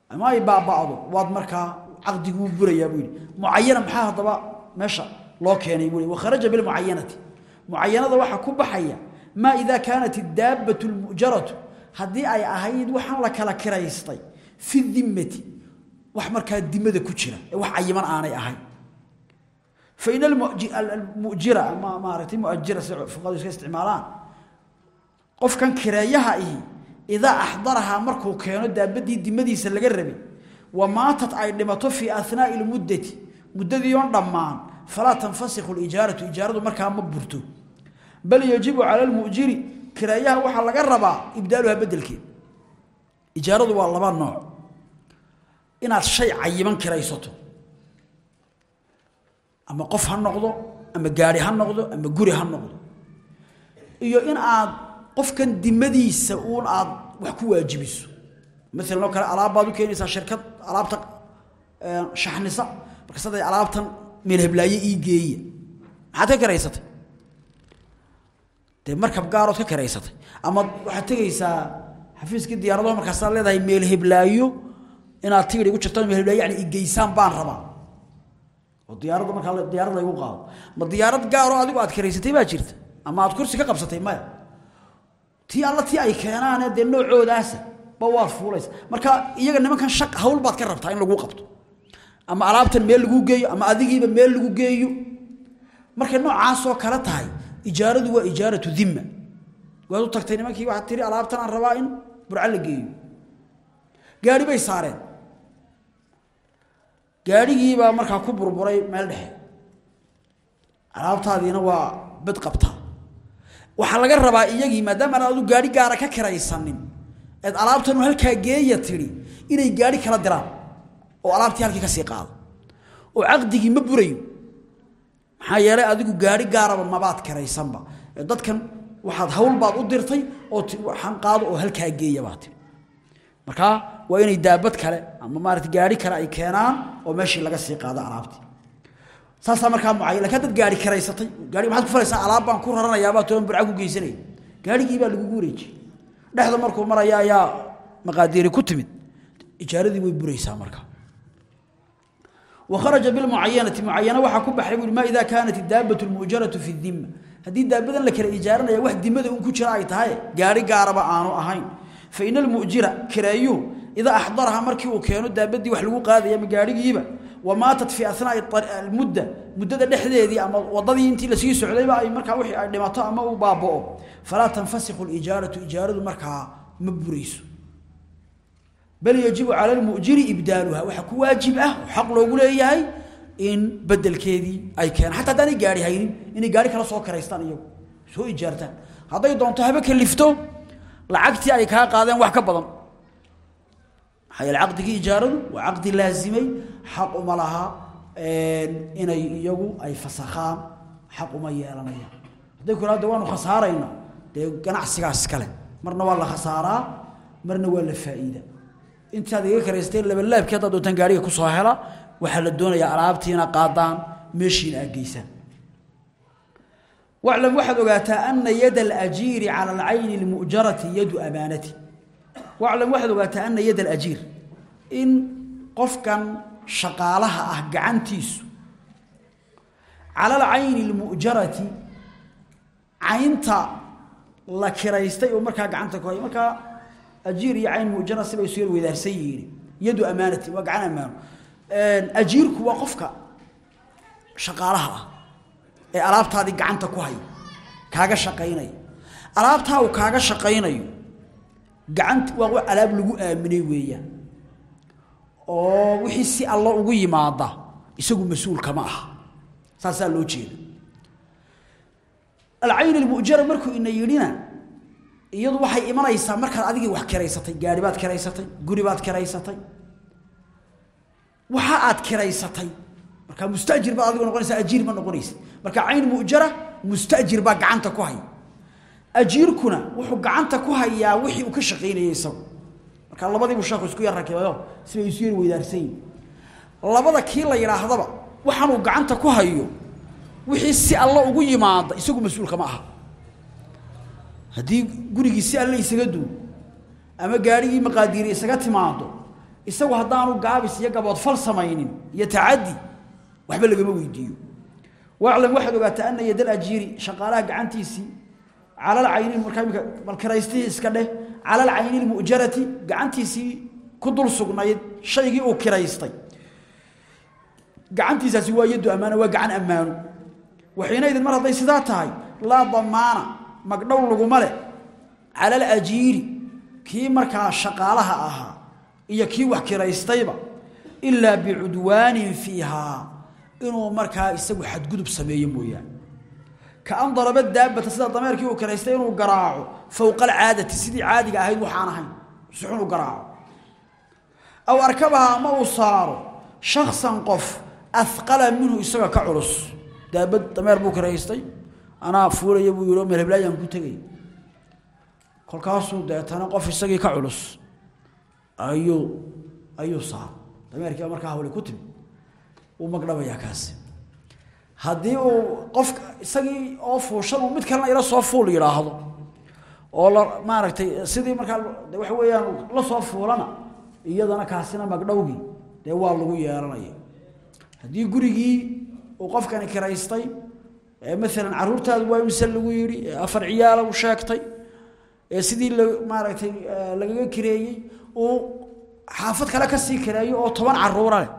ama ay baaba'do waad markaa caqdiguu burayaa buu yidhi. Mucayana maxaa haddaba meesha loo keenay buu wa kharaja bilmucayanati mucayanada waxa ku baxaya ma idha kanat ad-dabbatu al-mu'jaratu haddii ay ahayd waxaan la kala kiraystay fi dhimmati wax markaa dimada ku jira ee wax cayiman aanay ahayn. Fa in al-mu'jira ma maarati mu'ajira fuqadu iska isticmaalaan. Qofkan kireeyaha ihi idaa axdaraha markuu keeno daabadii dimadiisa laga rabay wa maatat ay dhimato fii ahnaa'i lmuddati muddadii oon dhammaan falaa tanfasikhu lijaaratu ijaaradu markaa ma burto bal yajibu cala almu'jiri kireeyaha waxaa laga rabaa ibdaaluha bedelkeed ijaaradu waa laba nooc. Inaad shay cayiman kiraysato ama qof ha noqdo ama gaari ha noqdo ama guri ha noqdo. Iyo in aad qofkan dimadiisa uun aad wax ku waajibiso. Maalan kale alaab baad u keenaysaa shirkad alaabta shaxnisa. Marka saday alaabtan meel heblaaye ii geeya maxaad ka karaysatay dee markab gaarood ka karaysatay ama waxaad tegaysaa xafiiskii diyaaradaho markaasaad leedahay meel heblaayo inaad tigir igu jirto meel heblaayo yani igeysaan baan rabaa. Oo diyaaradda markaa diyaarad laygu qaado. Ma diyaarad gaaroo adigu aad karaysatay baa jirta. Ama aad kursi ka qabsatay maya. Tii alla tii ay keenaane dee noocoodaasa ba waad fuulaysa marka iyaga nimankan shaq hawl baad ka rabtaa in lagu qabto. Ama alaabtan meel lagu geeyo ama adigiiba meel lagu geeyo. Markay noocaasoo kale tahay ijaaradu waa ijaaratu dhimma. Waad u tagtay nimankii waxaad tiri alaabtan aan rabaa in burca la geeyo. Gaari bay saareen. Gaadhigiibaa markaa ku burburay meel dhexe. Alaabtaadiina waa bad qabtaa. Waxaa laga rabaa iyagii maadaama aan adu gaari gaara ka kiraysanin eed alaabtanu halkaa geeya tidhi inay gaari kala diraan oo alaabtii halkii ka sii qaado. Oo caqdigii ma burayo maxaa yeelay adigu gaari gaaraba mabaad kiraysanba ee dadkan waxaad hawl baad u dirtay oo waxaan qaado oo halkaa geeya baa tiri. Markaa waa inay daabad kale ama maarata gaari kale ay keenaan oo meeshii laga sii qaado alaabtii saasaa markaa mucayan laakiin haddaad gaari karaysatay gaari maxaad ku falaysaa alaab baan ku raranayaabaa toban burca ku geysanaya gaarigii baa lagugu wareejiyey dhexda markuu maraya ayaa maqaadiiri ku timid. Ijaaradii way buraysaa marka وخرج بالمعينة معينة waxa ku baxay buu ma ida kanat daabatu almujaratu fi dhimma hadii daabadan la kala ijaaranaya wax dimada uu ku jira ay tahay gaari gaaraba aanu ahayn fa inal mu'jira kirayu ida ahdaraha markii uu keeno daabadii wax lagu qaadaya ma gaarigiiba وماتت في اثناء المده مده dhexdeedii ama wadadii intii la sii socdayba ay markaa wixii ay dhimato ama uu baabao fala tanfasikhu al-ijaratu ijaradu markaa ma burayso bal yajibu cala lmu'jiri ibdaaluha. Waxaa ku waajib ah oo xaq loogu leeyahay in bedelkeedii ay keenan xataa haddaanay gaari haynin inay gaari kala soo karaystaan iyagu. Soo ijaartaan. Hadday doonto haba kalifto lacagtii ay kaa qaadeen wax ka badan. Maxaa yeele caqdigii ijaaradu waa caqdi laasimay xaq uma laha inay iyagu ay fasakhaan xaq uma yeelanayaan hadday ku ihahdo waanu khasaarayna dee ganacsigaas kale marna waa la khasaaraa marna waa la faa'iida intaad iga karaysteen labalaabkii haddaad doontaan gaariga ku soo hela waxaa la doonayaa alaabtiina qaadaan meeshiina aad geysaan waclam waxaad ogaataa ana yada alajiiri cala alcayni almu'jarati yadu amaanati. Waclam waxaad ogaataa ana yada alajiir in qofkan shaqaalaha ah gacantiisu cala alcayni almu'jarati caynta la kiraystay oo markaa gacanta ku markaa ajiir iyo cayn muujana siba isu yar weydaarsan yihiin yadu amaanati waa gacan ammaano ajiirku waa qofka shaqaalaha ee alaabtaadii gacanta ku hayo kaaga shaqaynaya alaabtaa uu kaaga shaqaynayo gacanta waa alaab lagu aaminay weeyaan oo wixii si allo ugu yimaada isagu mas'uulka ma aha saasaa loo jeeda alcayn almu'jara markuu ina yidhina iyadu waxay imanaysaa markaad adigii wax kiraysatay gaari baad kiraysatay guri baad kiraysatay. Waxa aad kiraysatay. Marka mustajir baad adigu noqonaysaa ajiir ma noqonaysa. Marka cayn mu'jara mustajir baa gacanta ku haya. Ajiirkuna wuxuu gacanta ku hayaa wixii uu ka shaqeynayay isagu. Marka labadiibu sheekhu isku yar rakibayo sibay isu yar weydaarsan labada kii la yidhaahdaba waxaan gacanta ku hayo wixii si alla ugu yimaada isagu mas'uulka ma aha haddii gurigii si alle isaga duwo ama gaarigii maqaadiiri isaga timaado isagu haddaanu gaabis iyo gaboodfal samaynin iyo tacaddi waxba lagama weydiiyo. Waclam waxaad ogaataa ana yad alajiiri shaqaalaha gacantiisii cala alcayni markaa iska dheh cala alcayni lmu'jarati gacantiisii ku dul sugnayd shaygii uu kiraystay. Gacantiisaasi waa yaddu ammaano waa gacan ammaano. Waxiinaydin mar hadday sidaa tahay laa damaana magdhow laguma leh. Cala alajiiri kii markaa shaqaalaha ahaa iyo kii wax kiraystayba ilaa bicudwaanin fiihaa inuu markaa isagu xadgudub sameeyo mooyaane. Kaan daraba daabata sida dameerkii uu kiraystay inuu garaaco fowqa alcaadati sidii caadiga ahayd waxaan ahayn si garaaco. Aw arkabaha ama uu saaro shaksan qof ahqala minhu isaga ka culus. Daabad dameer buu kiraystay anaa fuulaya buu yihi meel heblaayaan ku tegay. Kolkaasuu deetana qof isagii ka culus. Ayuu ayuu saaro dameerkii baa markaa hawli ku timi wuu magdhabayaa kaasi. Haddii uu qofka isagii oo fuushan uu mid kalena ila soo fuul yidhaahdo oo la maaragtay sidii markaa de waxa weeyaan la soo fuulana iyadana kaasina magdhowgii dee waa lagu yeelanaya haddii gurigii uu qofkani kiraystay maalan carruurtaadu waa mise lagu yidhi afar ciyaala u sheegtay ee sidii la maaragtay lagaga kireeyey uu xaafad kale ka sii kireeyo oo toban carruura leh.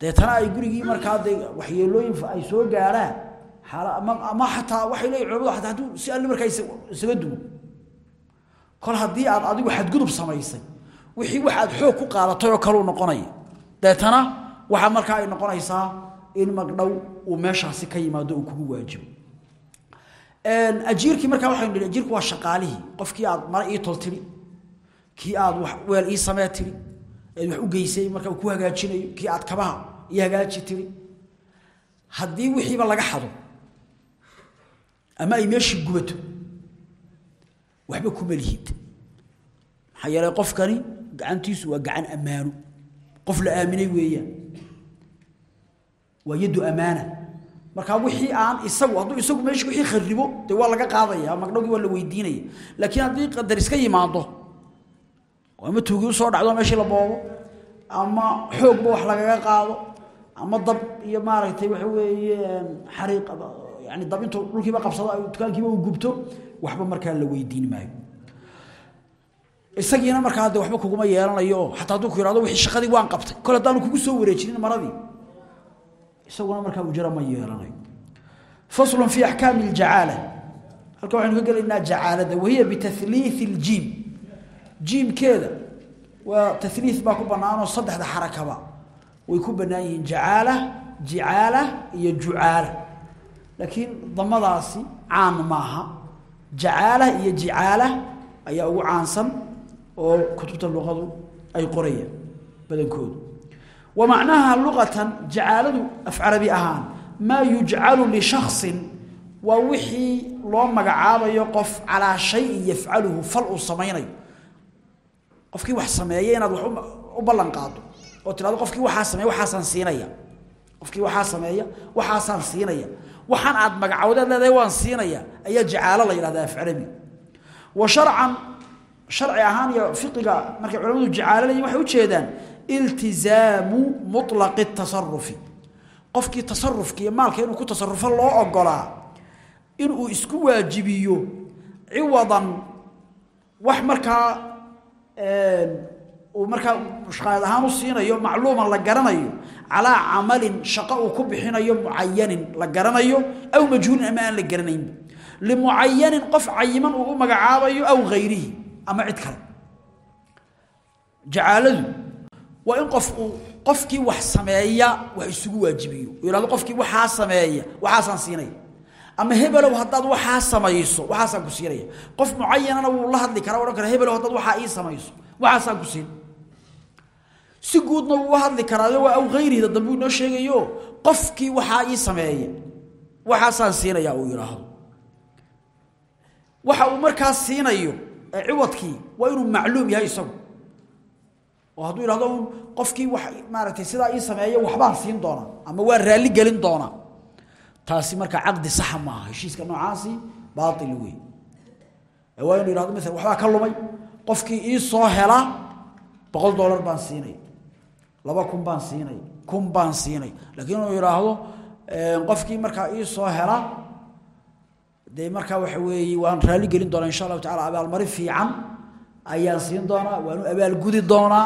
Deetana ay gurigii markaa de waxyeelooyin ay soo gaarhaan ama xataa waxay leeyihiin culamadu ataa hadduu si alli markaa isaga duwo kol haddii aad adigu xadgudub samaysay wixii wax aad xoog ku qaadatay oo kaleu noqonaya. Deetana waxaa markaa in magdhow uu meeshaasi ka yimaado uu kugu waajibo ajiirkii markaa waxaynu nihi ajiirku waa shaqaalihii qofkii aad mara ii tol tiri kii aad wax weel ii samee tiri eed wax u geysay markaa uu ku hagaajinayo kii aad kabaha ii hagaaji tiri. Haddii wixiiba laga xado ama ay meeshii gubato waxba kuma lihid. Maxaa yeelay qofkani gacantiisu waa gacan ammaano. Qof la aaminay weeyaan waa yaddu ammaana markaa wixii aan isagu hadduu isagu meeshii wixii kharibo dee waa laga qaadaya magdhowgii waa la weydiinaya. Laakiin haddii qadar iska yimaado oo ama tuugii u soo dhacdo meeshii la boobo ama xoogba wax lagaga qaado ama dab iyo maaragtay waxa weeye xariiq yani dab intuu dhulkiiba qabsado dukaankiiba uu gubto waxba markaa la weydiin maayo. Isagiina markaa de waxba kuguma yeelanayo xataa hadduu ku yihahdo wixii shaqadii waan qabtay kol haddaanu kugu soo wareejinin maradii isaguna markaa ujro ma yeelanayo. Faslun fi axkaami aljacaala halka waxaynu ka gelaynaa jacaalada wahiya bitahliithi iljiim jiimkeeda waa tahliith baa ku bannaanoo saddexda xarakaba. Way ku bannaan yihiin jacaala iyo jucaala. Laakiin damadaasi caan maaha jacaala iyo jicaala ayaa ugu caansan oo kutubta luqadu ay qorayaan badankoodu wa macnaha luqatan jacaaladu af carabi ahaan maa yujcalu lishaksin waa wixii loo magacaabayo qof calaa shayin yafcaluhu fal uu samaynayo. Qofkii wax sameeya inaad wax u ballan qaado oo tirahdo qofkii waxaa sameeya waxaasaan siinaya. Qofkii waxaa sameeya waxaasaan siinaya. Waxaan aad magacawdeed leedahay waan siinaya. Ayaa jacaalo la yidhahdaa af carabi. Wa sharcan iltizaamu mutlaqi tasarufi qofkii tasarufka maalka inuu ku tasarufo loo ogolaa inuu isku waajibiyo ciwadan wax markaa uu markaa mushqaayad ahaan u siinayo macluuman la garanayo calaa camalin shaqo uu ku bixinayo mucayanin la garanayo aw majhuulin ama aan la garanaynba limucayanin qof cayiman uu u magacaabayo aw hayrihi ama cid kale. Jacaaladu waa in qof uu qofkii wax sameeya wax isugu waajibiyo. Yidhahdo qofkii waxaa sameeya waxaasaan siinaya. Ama hebelow haddaad waxaa samayso waxaasaan ku siinaya. Qof mucayanana wuu la hadli karaa odhan kara hebelow haddaad waxaa ii samayso waxaasaan ku siin. Si guudna wuu hadli karaayo waa aw hayrihida dambe uu inoo sheegayo qofkii waxaa ii sameeya waxaasaan oo hadduu yidhahdo qofkii wax maaragtay sidaa ii sameeya waxbaan siin doonaa ama waa raalli gelin doonaa taasi markaa caqdi saxa maaha heshiiska noocaasi baail wey waa inuu yidhahdo maala waxbaa ka lumay qofkii ii soo hela boqol dollar baan siinay laba kun baan siinay kun baan siinay. Laakiin inuu yidhaahdo qofkii markaa ii soo hela dee markaa waxa weeye waan raali gelin doonaa insha allahu tacala abaalmarin fiican ayaan siin doonaa waanu abaalgudi doonaa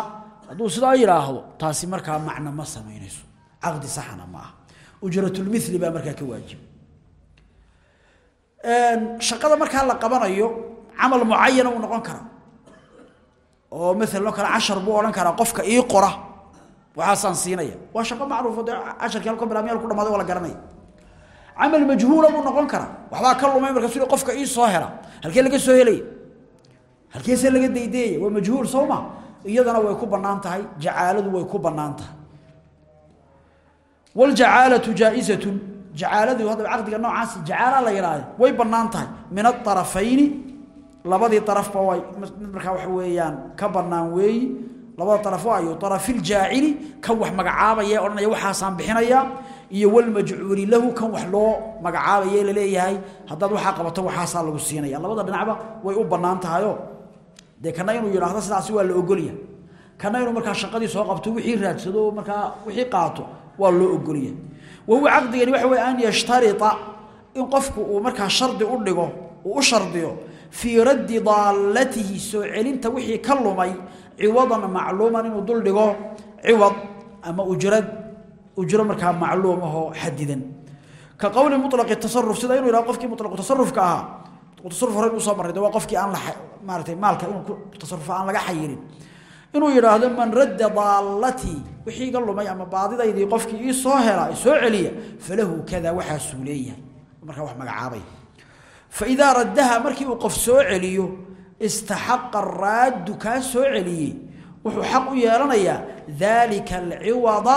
hadduu sidaa yidhaahdo taasi markaa macno ma samaynayso. Caqdi saxana ma aha. Ujratulmili baa markaa ka waajiba shaqada markaa la qabanayo camal mucayana uu noqon karaa. Oo maalan oo kale cashar buu odhan karaa qofka ii qora. Waxaasaan siinaya. Waa shaqo macruufo casharkii halko bilaamyaal ku dhamaday waa la garanaya. Camal majhuula buu noqon karaa. Waxbaa ka lumay markaas ui qofka ii soo hela. Halkee laga soo helaya halkeese laga daydeeya waa majhuul soo ma iyadana way ku bannaan tahay jacaaladu way ku bannaan tahay. Waljacaalatu jaa-isatun jacaaladu haddaba caqdiga noocaasi jacaala la yidhaahdo way bannaan tahay. Min aarafayni labadii arafba way markaa waxa weeyaan ka bannaan weeyi labada araf waayo arafiiljaacili kan wax magacaabaya odhanaya waxaasaan bixinayaa iyo walmajcuuli lahu kan wax loo magacaabaye la leeyahay haddaad waxaa qabato waxaasaa lagu siinaya. Labada dhinacba way u bannaan tahayo dee kana inuu yidhaahdo sidaasi waa la ogolya kana inuu markaa shaqadii soo qabto wixii raadsado markaa wixii qaato waa loo ogolya wahuwa caqdigani waxa wey an yashtarita in qofku uu markaa shardi u dhigo uu u shardiyo fii raddi daallatihi soo celinta wixii ka lumay ciwadan macluuman inuu dul dhigo ciwad ama ujrad ujro markaa macluum xadidan ka qowli mulaqi tasaruf sida inuu yidhaho qofkii mulaqu tasarufka ahaa tasaruf hore u soo marray. De waa qofkii aan maaratay maalka inuu ku tasarufo aan laga xayirin inuu yidhaahdo man radda daallatii wixii iga lumay ama baadidaydii qofkii ii soo hela soo celiya falahu kada waxaasuu leeyahay. Markaa wax magacaabay. Faidaa raddaha markii uu qof soo celiyo istaxaqa araaddu kaa soo celiyey wuxuu xaq u yeelanayaa daalika alciwada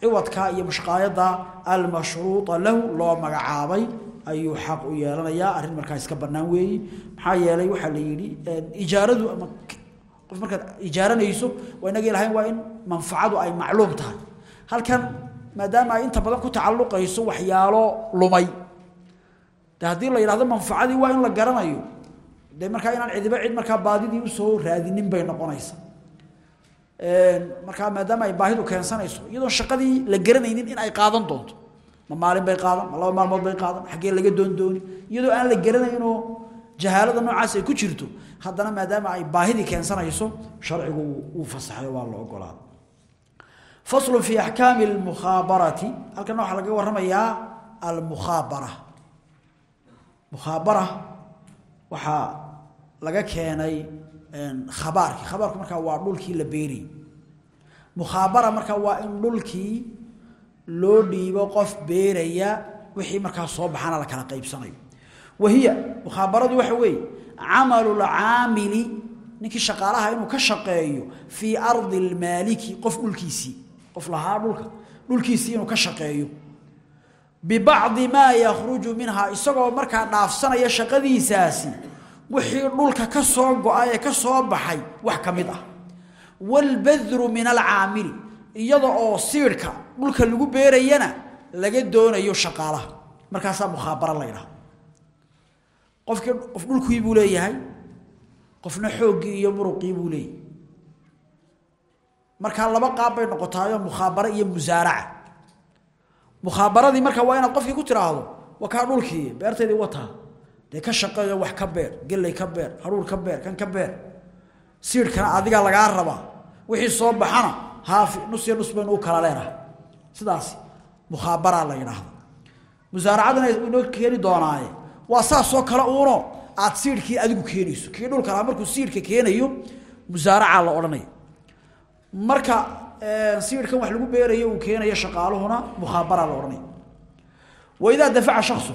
ciwadkaa iyo mushqaayadda almashruuطa lahu loo magacaabay ayuu xaq u yeelanayaa arrin markaa iska bannaan weeyi. Maxaa yeelay waxaa la yidhi ijaaradu ama qof markaad ijaaranayso waa inagii lahayn waa in manfacadu ay macluum tahay. Halkan maadaama ay inta badan ku tacalluqayso waxyaalo lumay. De haddii la yidhahdo manfacadii waa in la garanayo dee markaa inaan cidiba cid markaa baadidii u soo raadinin bay noqonaysa markaa maadaama ay baahidu keensanayso iyadoon shaqadii la garanaynin in ay qaadan doonto ma maalin bay qaadan ma laba maalmood bay qaadan xaggee laga doondooni. Iyadoo aan la garanaynoo jahaalada noocaas ay ku jirto haddana maadaama ay baahidii keensanayso sharcigu uu fasaxay waa la ogolaada faslu fi axkaami almukhaabarati halkana waxaa laga warramayaa almukhaabara mukhaabara waxaa laga keenay khabaarki khabaarku markaa waa dhulkii la beerayy mukhaabara markaa waa in dhulkii loo dhiibo qof beeraya wixii markaa soo baxana la kala qaybsanayo wahiya mukhaabaradu waxa weeye camalu lcaamili ninkii shaqaalaha inuu ka shaqeeyo fii ardi lmaaliki qof dhulkiisii qof lahaa dhulka dhulkiisii inuu ka shaqeeyo. Bibacdi maa yakhruju minhaa isagoo markaa dhaafsanaya shaqadiisaasi wixii dhulka ka soo go'ay ka soo baxay wax ka mid ah. Waalbadru min alcaamili iyada oo siidhka dhulka lagu beerayana laga doonayo shaqaalaha. Markaasaa mukhaabara la ydhaha qofkii qof dhulkii buu leeyahay qofna xooggii iyo muruqii buu leeyahay. Markaa laba qaab bay noqotaayo mukhaabaro iyo musaaraca. Mukhaabaradii markaa waa inaad qofkii ku tiraahdo waa kaa dhulkii beertaydii wataa dee ka shaqeeyo wax ka beer geley ka beer haruur ka beer kan ka beer. Siidhkana adigaa lagaa rabaa. Wixii soo baxana haafi nus iyo nus baynu u kala leenahay sidaas mukhaabaraa la yidhaahda musaaracadana inoo keeni doonaaye. Waa saasoo kale uuno aad siidhkii adigu keenayso. Kii dhulka markuu siidhka keenayo musaaracaa la odhanaya marka siidhkan wax lagu beerayo uu keenayo shaqaaluhuna mukhaabaraa la odhanaya waidaa dafaca shaksu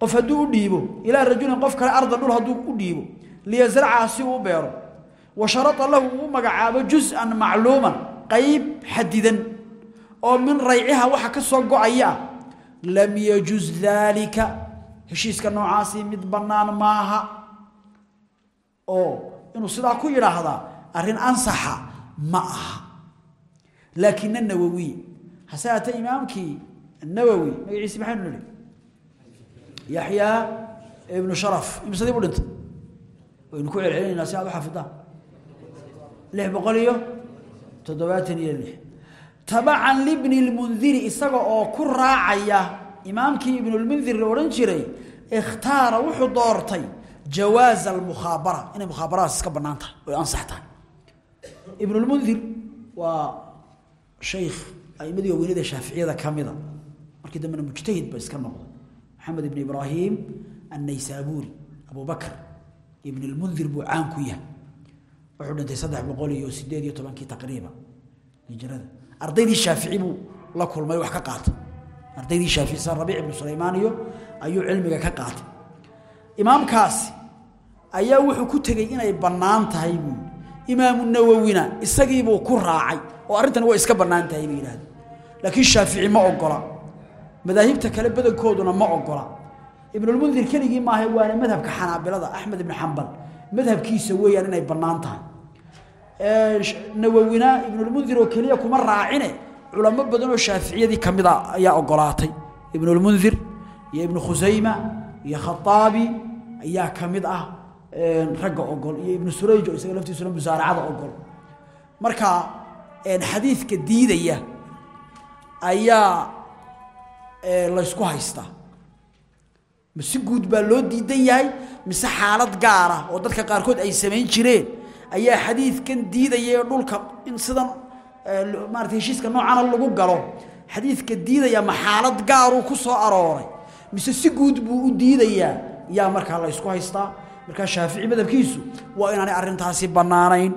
qof hadduu u dhiibo ilaa rajulin qof kale arda dhul hadduu u dhiibo liyasracaha si uu beero wa sharada lahu uu magacaabo macluuman qayb xadidan oo min rayciha waxa ka soo go'aya lam yajuz daalika heshiiska noocaasi mid bannaan maaha. Oo inuu sidaa ku yidhaahdaa arrin ansaxa ma aha. Laakin anawowiy hase haatee imaamkii nawowi magaciisi maxaynu nihi yaxyaa ibnu sharaf imsadii bu dhintay. Waynu ku celcelinaynaa si aad u xafidaa lix boqol iyo toddobaatan iyo lix tabacan libni lmundiri isaga oo ku raacaya imaamkii ibnulmundir la odhan jiray ikhtaara wuxuu doortay jawaaza almukhaabara. Inay mukhaabaradas iska bannaan tahay oy ansax tahay ibnulmundir waa shaykh aimadii waaweynada shaaficiyada ka mida. Markii dambena mujtahid ba iska noqday. Maxamed ibn ibraahim annaysaabuuri abu bakr ibn lmundir buu caan ku yahay. Wuxuu dhintay saddex boqol taqriiban hijrada ardaydii shaafici buu la kulmay wax ka qaatay. Ardaydii shaafici san rabiic ibnu sulaymaan iyo ayuu cilmiga ka qaatay. Imaamkaasi ayaa wuxuu ku tegey inay bannaan tahay buu imaamu nawowina isagiibuu ku raacay oo arrintani way iska bannaan tahay bay yidhahdeen laakiin shaafici ma ogola madaahibta kale badankooduna ma ogola ibnulmundir keligii maaha waana madhabka xanaabilada axmed ibnu xambal. Madhabkiisa weeyaan inay bannaan tahay nawowina ibnulmundir oo keliya kuma raacine. Culamo badan oo shaaficiyadii ka mida ayaa ogolaatay. Ibnulmundir iyo ibnu khusayma iyo khaaabi ayaa ka mid ah ragga ogol iyo ibnu surayj oo isaga laftiisuna musaaracada ogol. Marka xadiidka diidaya ayaa laysku haystaa ma si guud baa loo diidan yahay mise xaalad gaara oo dadka qaarkood ay samayn jireen ayaa xadiidkan diidaya dhulka in sidan maarata heshiiska noocana lagu galo. Xadiidka diidaya ma xaalad gaaruu ku soo arooray. Mise si guud buu u diidayaa yaa markaa la ysku haystaa. Markaa shaafici madhabkiisu waa inaanay arrintaasi bannaanayn.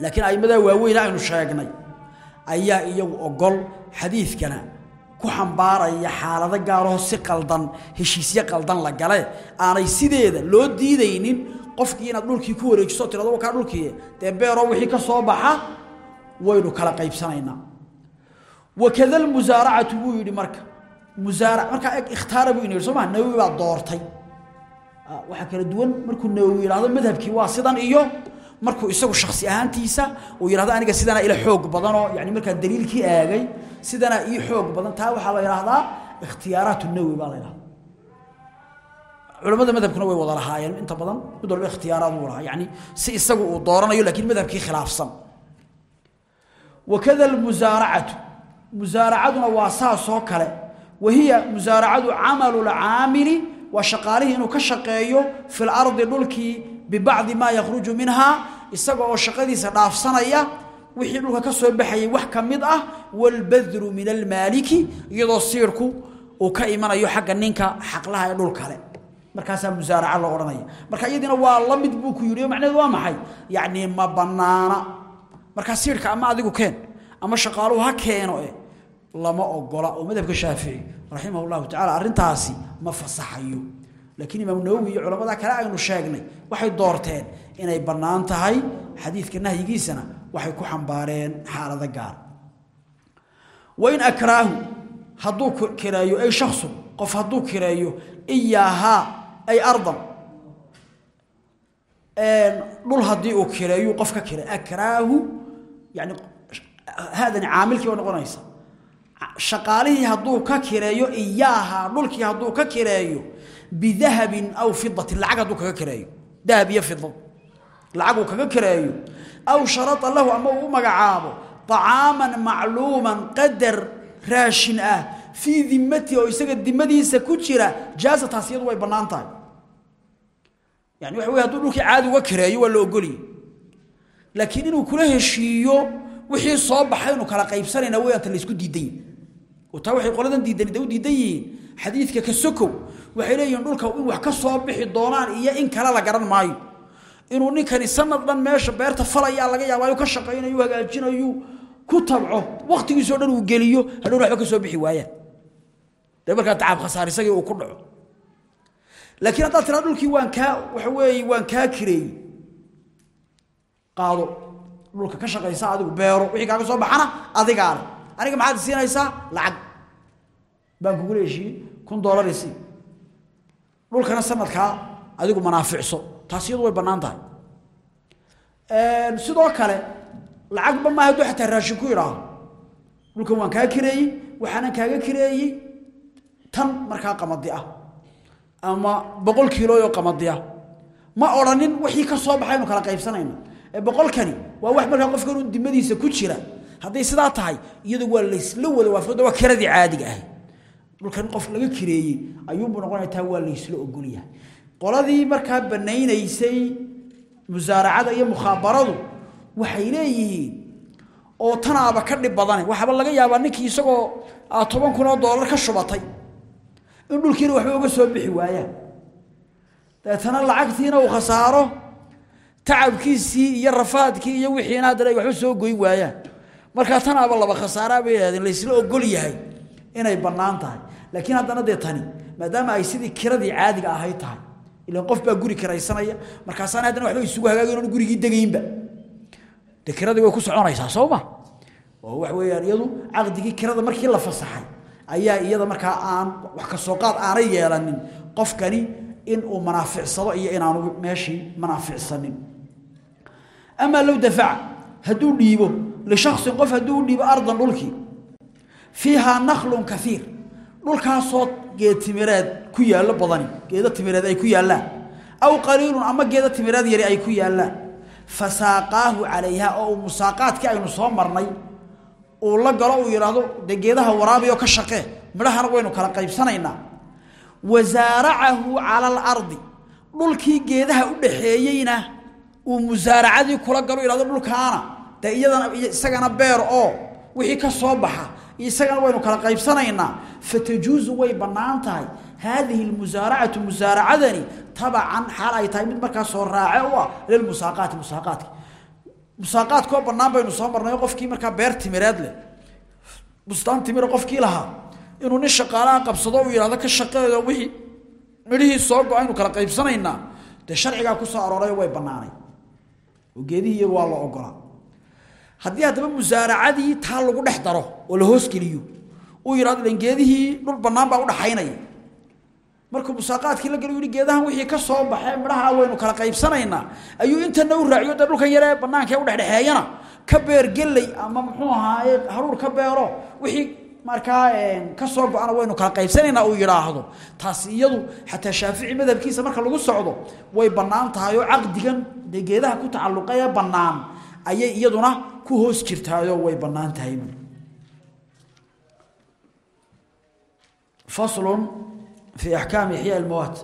Laakiin aimadaa waaweyna aynu sheegnay ayaa iyagu ogol xadiidkana ku xambaaraya xaalado gaaroo si qaldan heshiisyo qaldan la gale aanay sideeda loo diidaynin qofkii inaad dhulkii ku wareejiso tirado wakaa dhulkii dee beeroo wixii ka soo baxa waynu kala qaybsanaynaa. Wakada almusaaracatu buu yidhi marka musaarac markaa eg ikhtaara buu ina yidhi soo maa nawowi baa doortay. Waxaa kala duwan markuu nawowi yidhahdo madhabkii waa sidan iyo markuu isagu shaksi ahaantiisa uu yidhahdo aniga sidana ila xoog badanoo yani markaa daliilkii aagay sidana ii xoog badan. Taa waxaa la yidhaahdaa ikhtiyaaraat nawowi baa la yidhahda culamada madhabkuna way wada lahaayeen. Inta badan mid walba ikhtiyaaraad uu lahaa. Yani si isagu uu dooranayo laakiin madhabkii khilaafsan. Wakada almusaaracatu musaaracaduna waa saasoo kale. Wahiya musaaracadu camalu lcaamili waa shaqaalihii inuu ka shaqeeyo fi lardi dhulkii bibacdi maa yakhruju minhaa isaga oo shaqadiisa dhaafsanaya wixii dhulka ka soo baxayay wax ka mid ah walbadru min almaaliki. Iyadoo siirku uu ka imanayo xagga ninka xaqlaha ee dhul markaasaa musaaraca loo odhanaya. Marka iyadiina waa la mid buu ku yidhi macnaheedu waa maxay? Yacnii ma bannaana. Markaa siirka ama adigu keen ama shaqaaluhu ha keeno eh lama ogola oo madhabka shaafici raximah llahu tacala arrintaasi ma fasaxayo. Laakiin imaam nawowi iyo culamada kale aynu sheegnay waxay doorteen inay bannaan tahay xadiidka nahyigiisana waxay ku xambaareen xaalado gaar. Wain akraahu hadduu kireeyo ay shaksun qof hadduu kireeyo iyaahaa ay ardan. Dhul haddii uu kireeyu qof ka kire. Akraahu yani haadani caamilkii ba noqonaysa shaqaalihii hadduu ka kireeyo iyaahaa dhulkii hadduu ka kireeyo bidahabin aw fidatin lacag hadduu kaga kireeyo. Dahab iyo fidad lacag uu kaga kireeyo. Aw sharata lahu ama uu u magacaabo طacaaman macluuman qadar raashin ah fii dimati oo isaga dimadiisa ku jira jaaza taas iyadu yani waxa wey haduu dhulkii uga kireeyo waa la ogoliyey laakiin inuu kula heshiiyo wixii soo baxay inu kala qaybsanayna weyanta laysku diidan oo taa waxay qoladan diidan da u diidan yihiin. Xadiidka ka sokow waxay leeyihiin dhulka in wax ka soo bixi doonaan iyo in kale la garan maayo. Inuu ninkani sanad dhan meesha beerta falayaa laga yaabaayo ka shaqaynayu hagaajinayu ku tabco wakhtigiisoo dhan uu geliyo hadhowna waxba ka soo bixi waayaan. Dee markaa tacaab uu ku dhaco laakiin haddaad tiraa dhulkii waan kaa waxa weeye waan kaa kireeyey qaado dhulka ka shaqaysa adigu beero wixii kaaga soo baxana adigaale aniga maxaad siinaysaa? Lacag. Baan kugula heshiiyey kun doolar isii dhulkana sanadkaa adigu manaaficso. Taas way bannaan tahay. Sidoo kale lacagba maaha hadduu xataa raashin ku idhaahdo dhulkan waan kaa kireeyey waxaanan kaaga kireeyey tan markaa qamadi ah ama boqol kiilooyo qamadi ah ma odhanin wixii ka soo baxaynu kala qaybsanayna ee boqolkani waa wax markaa qofkan u dimadiisa ku jira. Hadday sidaa tahay iyadu waa laysla wada waafaqda waa kiradii caadiga ahayd dhulkan qof laga kireeyey ayuunbuu noqonaya taa waa laysla ogolyahay qoladii markaa banaynaysay musaaracada iyo mukhaabaradu waxay leeyihiin oo tanaaba ka dhib badane waxaaba laga yaabaa ninkii isagoo toban kun oo doolar ka shubatay in dhulkiina waxba uga soo bixi waayaan. Dabeetana lacagtiina uu khasaaro tacabkiisii iyo rafaadkii iyo wixiina haddana waxba soo goyn waayaan. Markaa tanaaba laba khasaaraa bay yidhahdeen laysla ogol yahay inay bannaan tahay. Laakiin haddana dee tani maadaama ay sidii kiradii caadiga ahayd tahay ilan qof baa guri kiraysanaya markaasaana haddana waxba isugu hagaagin oon gurigii degaynba. Dee kiradii way ku soconaysaa soo ma? Oo wax weeyaan iyadu caqdigii kirada markii la fasaxay ayaa iyada markaa aan wax ka qaad aanay yeelanin. Qofkani in uu manaaficsado iyo inaanu meeshii manaaficsanin. Amaa low dafaca hadduu dhiibo lishaksin qof hadduu u dhiibo ardan dhulkii fiihaa nakhlun kaiir dhulkaasoo geed timireed ku yaallo badani geedo timireed ay ku yaallaan. Aw qaliilun ama geedo timireed yari ay ku yaallaan. Fasaaqaahu calayha oo uu musaaqaadkii aynu soo marnay uu la galo uu yidhaahdo dee geedaha waraabiyo ka shaqee. Midhahana waynu kala qaybsanaynaa. Wasaaracahu cala alardi. Dhulkii geedaha u dhaxeeyeyna uu musaaracadii kula galo yidhahdo dhulkaana. Dee iyadana isagana beer oo wixii ka soo baxa isagana waynu kala qaybsanaynaa. Fatajuusu way bannaan tahay. Haadihi lmusaaracatu musaaracadani tabacan xaal ay tahay mid markaa soo raace u ah lilmusaaqaati musaaqaadki musaaqaadkoo bannaan baynu soo marnay qofkii markaa beer timireed leh. Bustaan timira qofkii lahaa. Inuu nin shaqaalaha qabsado uu yidhahdo ka shaqeedo wixii midhihii soo go kala qaybsanaynaa. Dee sharcigaa ku soo arooray way bannaanay. Oo geedihii iyadu waa la ogolaa. Haddii haddaba musaaracadii taa lagu dhex daro oo la hoosgeliyo uu yidhahdo ilan geedihii dhul bannaan baa udhaxaynaya markuu musaaqaadkii la galo yihi geedahan wixii ka soo baxee midhaha waynu kala qaybsanaynaa. Ayuu intana u raaciyo dee dhulkan yaree bannaankee udhexdhexeeyana ka beer geley ama muxuu ahaaye haruur ka beero wixii markaa ka soo go-ana kala qaybsanaynaa uu yidhaahdo. Taasi iyadu xataa shaafici madhabkiisa marka lagu socdo way bannaan tahay oo caqdigan geedaha ku tacalluqa ee bannaan. Ayay iyaduna ku hoos jirtaayoo way bannaan tahay في أحكام إحياء الموات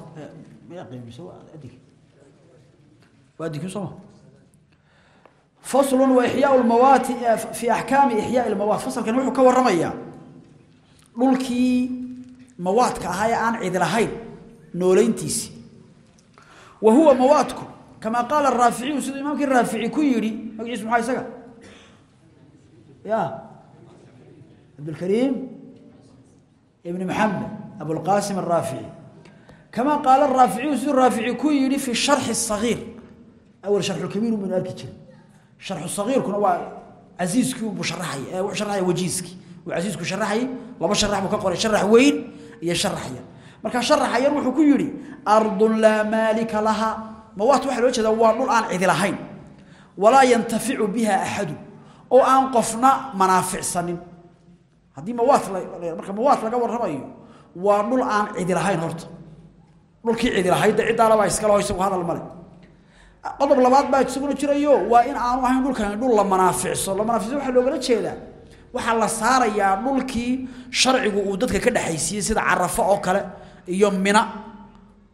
فصل وإحياء الموات في أحكام إحياء الموات فصل كان وحو كورميا دولكي موات كهاي آن عيد لهين نولين تيسي وهو مواتكم كما قال الرافعي وسيد إمامك الرافعي كيري ما اسمه حاي سقا abulqaasim araafici kamaa qaala raaficiyu siduu raafici ku yidhi fi sharxi sahiir awal sharxukabiir baynu arki jiray. Sharxu sahiirkuna waa casiiskii buu sharaxaya wuxuu sharaxaya wajiiskii wuu casiisku sharaxayay laba sharax buu ka qoray sharax weyn iyo sharax yar. Marka sharax yar wuxuu ku yidhi ardun laa maalika laha. Mawaat waxaa loo jeedaa waa dhul aan cidi lahayn. Walaa yantaficu biha axadu oo aan qofna manaaficsanin. Haddii mawaat waa dhul aan cid lahayn horta. Dhulkii cid lahayd cid alaba iska loo isagu hadal male qodob labaad baa isaguna jirayo waa in aanu ahayn dhulkan dhul la manaaficso la manaaficso waxa looga jeedaa waxa la saarayaa dhulkii sharcigu uu dadka ka dhaxaysiiyay sida carafo oo kale iyo mina.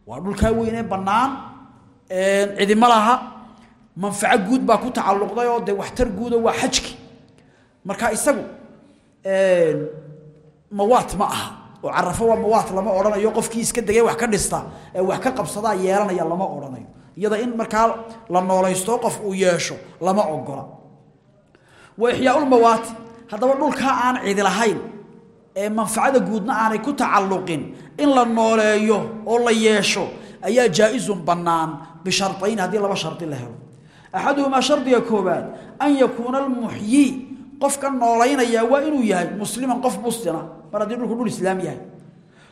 Waa dhulkaa weyn ee bannaan cidima laha. Manfaco guud baa ku tacalluqday oo dee waxtar guudo waa xajki. Marka isagu mawaat ma aha oo carafo waa mawaat lama odhanayo qofkii iska degay wax ka dhista ee wax ka qabsadaa yeelanaya lama odhanayo. Iyada in markaa la noolaysto qof uu yeesho lama ogola. Wa ixyaa'ul mawaati haddaba dhulkaa aan cidi lahayn ee manfacada guudna aanay ku tacalluqin in la nooleeyo oo la yeesho ayaa jaa-izun bannaan bishartayn haddii laba shardi la helo. Axaduhumaa shardiga koobaad an yakuuna almuxyii qofka noolaynaya waa inuu yahay musliman qof muslima mar haddii dhulku dhul islaam yahay.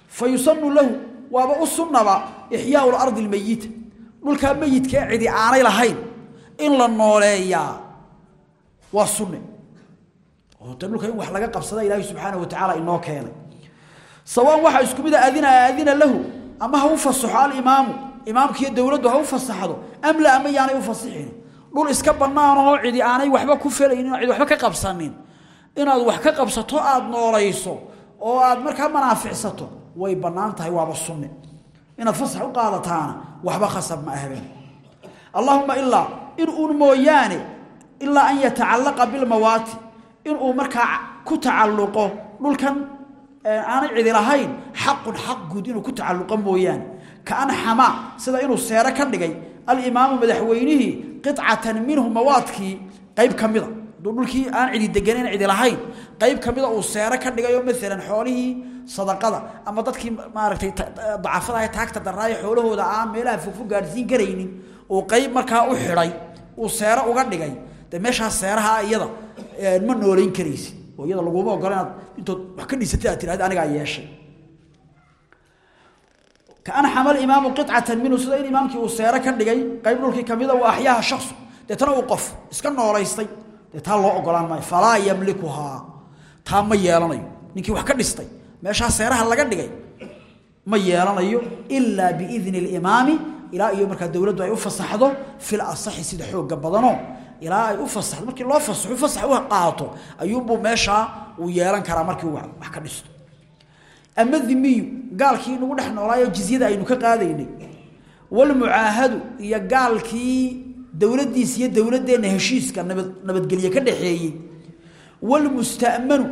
Fa yusanu lahu waaba u sunnaba ixyaau lardi lmeyita dhulkaa meyidka ee cidi aanay lahayn in la nooleeyaa waa sunne. Oo ta dhulka in wax laga qabsada ilaahay subxaanahu watacaala inoo keenay. Sawaan waxaa isku mid a adina adina lahu. Ama ha u fasaxo alimaamu. Imaamkiiyo dowladdu ha u fasaxdo. Am la ama yaanay u fasixin. Dhul iska bannaan oo cidi aanay waxba ku felaynin oo waxba ka qabsanin. Inaad wax ka qabsato aad noolayso oo aad markaa manaaficsato way bannaan tahay waaba sunne inaad fasax u qaadataana waxba khasab ma ahbeen allahuma ilaa in uun mooyaane ilaa an yatacallaqa bilmawaati inuu markaa ku tacalluqo dhulkan aanay cidi lahayn xaqun xaq guud inuu ku tacalluqo mooyaane. Kaan xamaa sida inuu seero ka dhigay alimaamu madaxweynihii qicatan minhu mawaadkii qayb ka mida dhulkii aan cidi deganan cidi lahayn. Qayb ka mida uu seero ka dhigayoo maalan xoolihii sadaqada ama dadkii maaragtay dacafada ee taagta daraaye xoolahooda aan meelaha fogfog gaadhsiin karaynin uu qayb markaa u xidhay uu seero uga dhigay. Dee meeshaa seeraha iyada ma noolayn karaysid. Oo iyada laguma inaad intood wax ka dhisatay aad tirahda anigaa yeeshay. Kaan xamal imaamu qicatan minhu sida in imaamkii uu seero ka dhigay qayb dhulkii kamida waa axyaaha shaksu taa loo ogolaan maayo. Falaa yamlikuhaa. Taa ma yeelanayo. Ninkii wax ka dhistay. Meeshaa seeraha laga dhigay. Ma yeelanayo ilaa biidni limaami ilaa iyo markaa dowladdu ay u fasaxdo fil asaxi sida xooga badanoo. Ilaa ay u fasaxdo markii loo fasaxo fasax u qaato ayuunbuu meeshaa uu yeelan karaa markii wax ka dhisto. Ama dhimiyu gaalkii nagu dhex noolaayo jizyada aynu ka qaadaynay walmucaahadu iyo gaalkii dowladdiisa iyo dowladdeenna heshiiska nabad nabadgelye ka dhaxeeyey walmusta'manu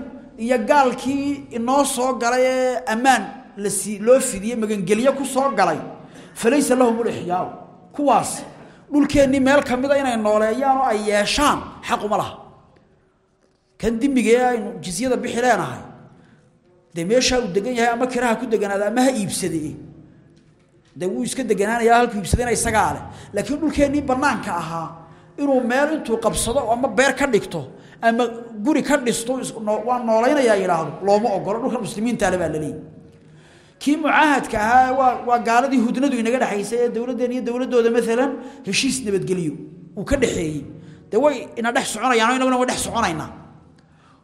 iyo gaalkii inoo soo galay ee ammaan lasi loo fidiyey magangelye ku soo galay falaysa lahum lixyaau kuwaas dhulkeennii meel ka mida inay nooleeyaan oo ay yeeshaan xaquma laha. Kan dimigee aynu jizyada bixi leenahay. Dee meeshaa uu degan yahay ama kiraha ku deganaada ama ha iibsade dee wuu iska deganaanayaa halkuu iibsadayna isagaa laakiin dhulkeennii bannaanka ahaa inuu meel intuu qabsado ama beer ka dhigto ama guri ka dhisto waa noolaynayaa yidhaahdo. Looma ogolo dhulka muslimiintaale baa laleeyahy kii mucaahadka ahaa waa gaaladii hudnadu inaga dhexaysay ee dowladdeen iyo dowladdooda maalan heshiis nabadgeliyo uu ka dhexeeyey dee way ina dhex soconayaan o inaguna way dhex soconaynaa.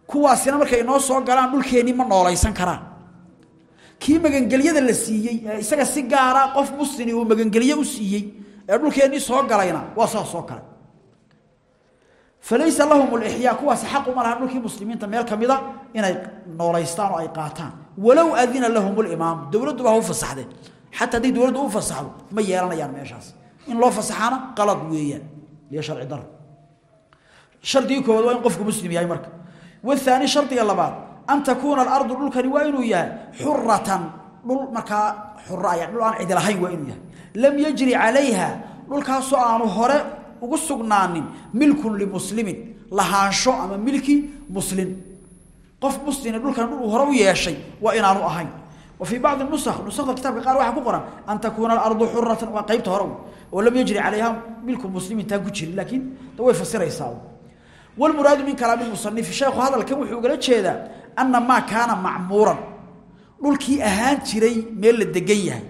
Kuwaasina markay inoo soo galaan dhulkeennii ma noolaysan karaan kii magangelyada la siiyey ee isaga si gaara qof muslimi uu magangelyo u siiyey ee dhulkeennii soo galayna waa saas oo kale. Falaysa lahum lixyaa kuwaasi xaquma laha dhulkii muslimiinta meel ka inay noolaystaan oo ay qaataan. Walow adina lahum limaamu dowladdu baa u fasaxde xataa hadday dowladdu u fasaxdo ma yeelanayaan meeshaas. In loo fasaxaana qalad weeyaan. Iyo sharci daro shardigii koowaad waa in qofku muslim yahay marka. Waaani shardiga labaad. أن تكون الأرض للك وإنه حرة. للمكا حرة. يعني للأن عدل هاي وإنه لم يجري عليها. للك سؤال هراء وقصقنا ملك لمسلم. لهانشو أما ملك مسلم. قف مسلم. للك هروي يا شيء. وإن أرؤ هاي وفي بعض النسخ نسخ الكتاب قال واحد بقرة أن تكون الأرض حرة. وقيبت هروي ولم يجري عليها ملك مسلم تاكوشي لكن تويف فسر يساو والمراد من كلام المصنف الشيخ هذا الكبوح يقول لك ana maa kaana macmuuran dhulkii ahaan jiray meel la degan yahay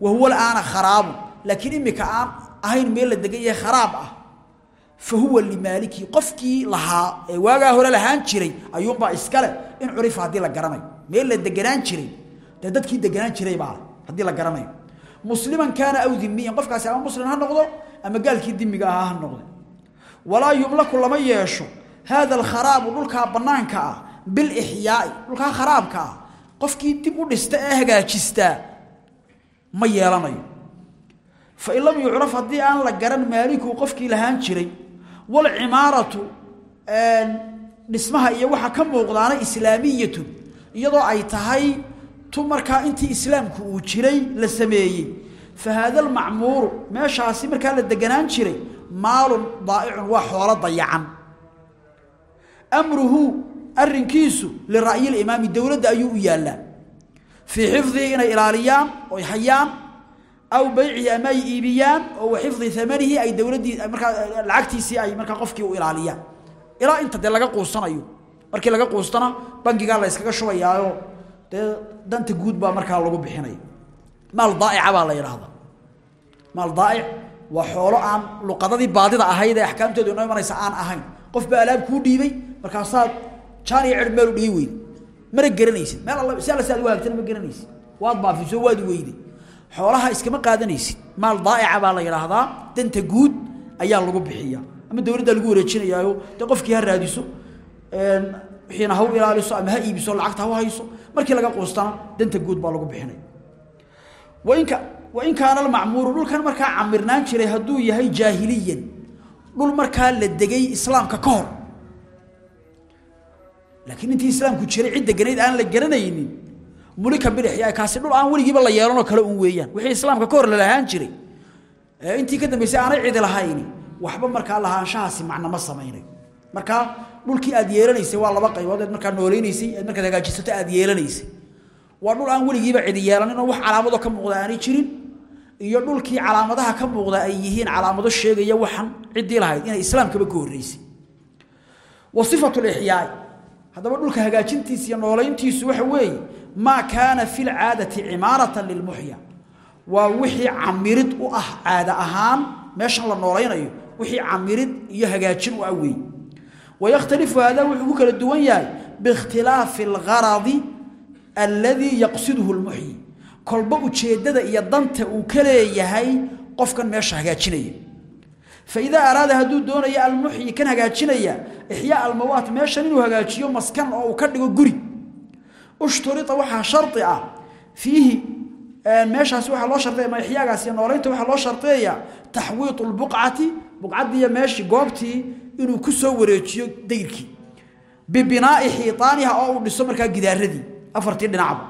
wa huwa laaana kharaabun laakiin imika aan ahayn meel la degan yahay kharaab ah fa huwa limaaliki qofkii lahaa ee waagaa hore lahaan jiray ayuunbaa iskale in curifa haddii la garanayo meel la deganaan jiray dee dadkii jiray baale haddii la garanayo musliman kaana aw dimiyan qofkaasi ama muslim ha noqdo ama gaalkii dimiga ha noqdo walaa yumlaku lama yeesho haada alkharaabu dhulkaa bannaanka bilixyaai dhulkaa kharaabka ah qofkii dib u dhista ee hagaajistaa ma yeelanayo. Fain lam yucraf haddii aan la garan maaliku qofkii lahaan jiray walcimaaratu dhismaha iyo waxa ka muuqdaana islaamiyatun iyadoo ay tahay tu markaa intii islaamku uu jiray la sameeyey. Fa haada almacmuuru meeshaasi markaa la deganaan jiray maalun daa'icun waa xoolo dayacan. Amruhu arinkiisu lira'yiimaami dowladda ayuu u yaalaa fii xifdihi inay ilaaliyaan oy hayaan aw baycihi ama ay iibiyaan oo wa xifdi ay dowladii markaa lacagtiisii ay markaa qofkii u ilaaliyaan. Ilaa inta dee laga quusanayo. Markii laga quustana bangigaa la shubayaayo. Dee danta guud baa markaa lagu bixinaya maal daaica baa la yidhaahda maal daaic waa xoolo aan luqadadii baadida ahayd ee axkaamtooda noo imanaysa aan ahayn. Qof baa alaab kuu dhiibay markaasaad jaan iyo cirmeel u dhigay weyn mara garanaysid meel alla si saad waagtan ma garanaysid waad baafiso waad weeyday xoolaha iskama qaadanaysid. Maal daa'ica baa la yiraahdaa danta guud ayaa lagu bixiya ama dawladda lagu wareejinayaayo. De qofkii ha raadiso wixiina ha u ilaaliso ama ha iibiso lacagta ha u hayso markii laga quustana danta guud baa lagu bixinay. Wainka wain kaana almacmuuru dhulkan markaa camirnaan jiray hadduu yahay jaahiliyan. Dhul markaa la degay islaamka ka hor laakiin intii islaamku jiray cid deganayd aan la garanaynin mulika bidixyaa kaasi dhul aan weligiiba la yeelanoo kale un weeyaan. Wixii islaamka ka hor la lahaan jiray. Intii ka dambaysay aanay cidi lahayni waxba markaa lahaanshahaasi macno ma samaynayo markaa dhulkii aad yeelanaysay waa laba qaybood markaa noolaynaysay eed markaad hagaajisato aad yeelanaysay. Waa dhul aan weligiiba cidi yeelanin oo wax calaamado ka muuqda aanay jirin iyo dhulkii calaamadaha ka muuqda ay yihiin calaamado sheegaya waxan ciddii lahayd inay islaamkaba ka horreysay. Wa sifatu haddaba dhulka hagaajintiisa iyo noolayntiisu waxa weeye maa kaana fi lcaadati cimaaratan lilmuxya waa wixii camirid u ah caada ahaan meeshan la noolaynayo wixii camirid iyo hagaajin u ah wayakhtalifu hada wuxuu ku kala duwan yahay biikhtilaafi algaradi alladii yaqsiduhu lmuxyi kolba ujeeddada iyo danta uu ka leeyahay qofkan meesha hagaajinaya. Faidaa araada hadduu doonayo almuxyi kan hagaajinaya ixyaa almawaat meeshan inuu hagaajiyo maskan oo uu ka dhigo guri ushturita waxaa shardi ah fiihi meeshaasi waxaa loo shardiya ma ixyaagaasi noolaynta waxaa loo shardiyayaa taxwiitu lbuqcati buqcaddiiyo meeshii goobtii inuu ku soo wareejiyo dayrkii bibinaa'i xiitaaniha oo uu dhiso markaa gidaaradii afartii dhinacba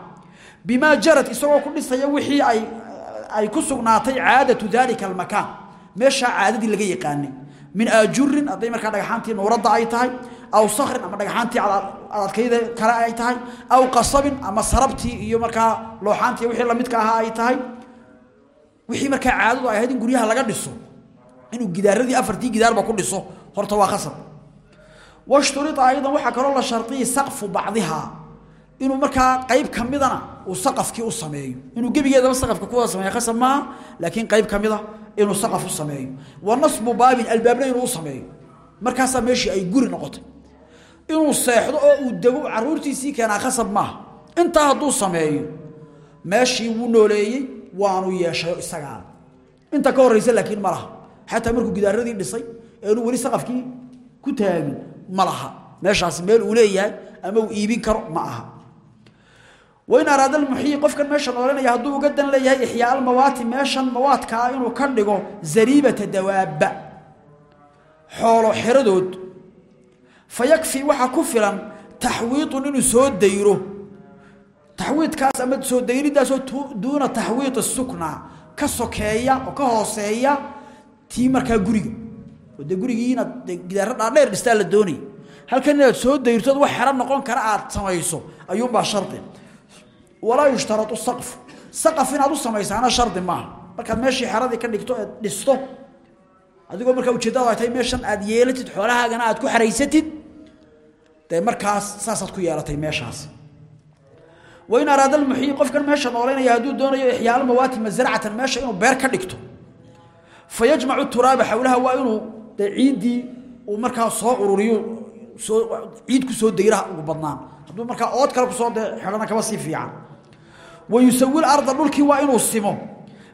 bimaa jarad isagoo ku dhisaya wixii ay ay ku sugnaatay caadatu dalika almakaan meeshaa caadadii laga yaqaanay min aajurin hadday markaa dhagaxaantii nuuradda ay tahay aw sakrin ama dhagaxaantii adadkayda kale ay tahay aw qasabin ama sarabtii iyo markaa looxaantii wixii lamidka ahaa ay tahay wixii markaa caadadu ay ahayd in guryaha laga dhiso inuu gidaaradii afartii gidaarba ku dhiso horta waa qasab washturita aydan waxaa kaloo la shartiyay saqfu bacdihaa inuu markaa qayb ka midana uu saqafkii u sameeyo. Inuu gebigeedaba saqafka ku wada sameeyo qasab maaha laakiin qayb ka mida inuu saqaf u sameeyo. Wa nasbu baabin albaabna inuu u sameeyo. Markaasaa meeshii ay guri noqotay. Inuu seexdo oo uu dego caruurtiisii keenaa qasab maaha intaa hadduu sameeyo meeshii wuu nooleeyey waanu yeeshayo isagaa. Inta ka horraysa laakiin ma xataa markuu gidaaradii dhisay eenu weli saqafkii ku taagin ma meeshaasi meel uu leeyahay ama uu iibin karo ma aha wain araada almuxyi qofkan meesha noolanaya hadduu uga dan leeyahay ixyaa almawaati meeshan mawaadkaa inuu ka dhigo zariibata dawaabba xoolo xeradood fa yakfi waxaa ku filan taxwiidun inuu soo dayro. Taxwiidkaas ama soo dayridaasoo duuna taxwiid sukna ka sokeeya oo ka hooseeya tii markaa guriga. Oo dee gurigii inaad gidaaro dhaadheer dhistaa la doonaya halkan kara aad samayso ayuunbaa shardi walaa yushtarau saqfu saqaf inaad u samaysaana shardi maaha. Markaad meeshii xeradii ka dhigto eed dhisto adigoo markaa ujeeddadu ay tahay meeshan aad yeelatid xoolahaagana aad ku xaraysatid dee markaas saasaad ku yeelatay meeshaas. Wain araada almuxyi qofkan meesha noolaynaya hadduu doonayo ixyaa almawaati masracatan meesha inuu beer ka dhigto. Fa yajmacu turaaba xawlaha waa inuu dee ciiddii uu markaa soo ururiyo soo ciid ku soo dayraha ugu badnaan. Hadduu markaa ood kale wa yusawi arda dhulkii waa inuu simo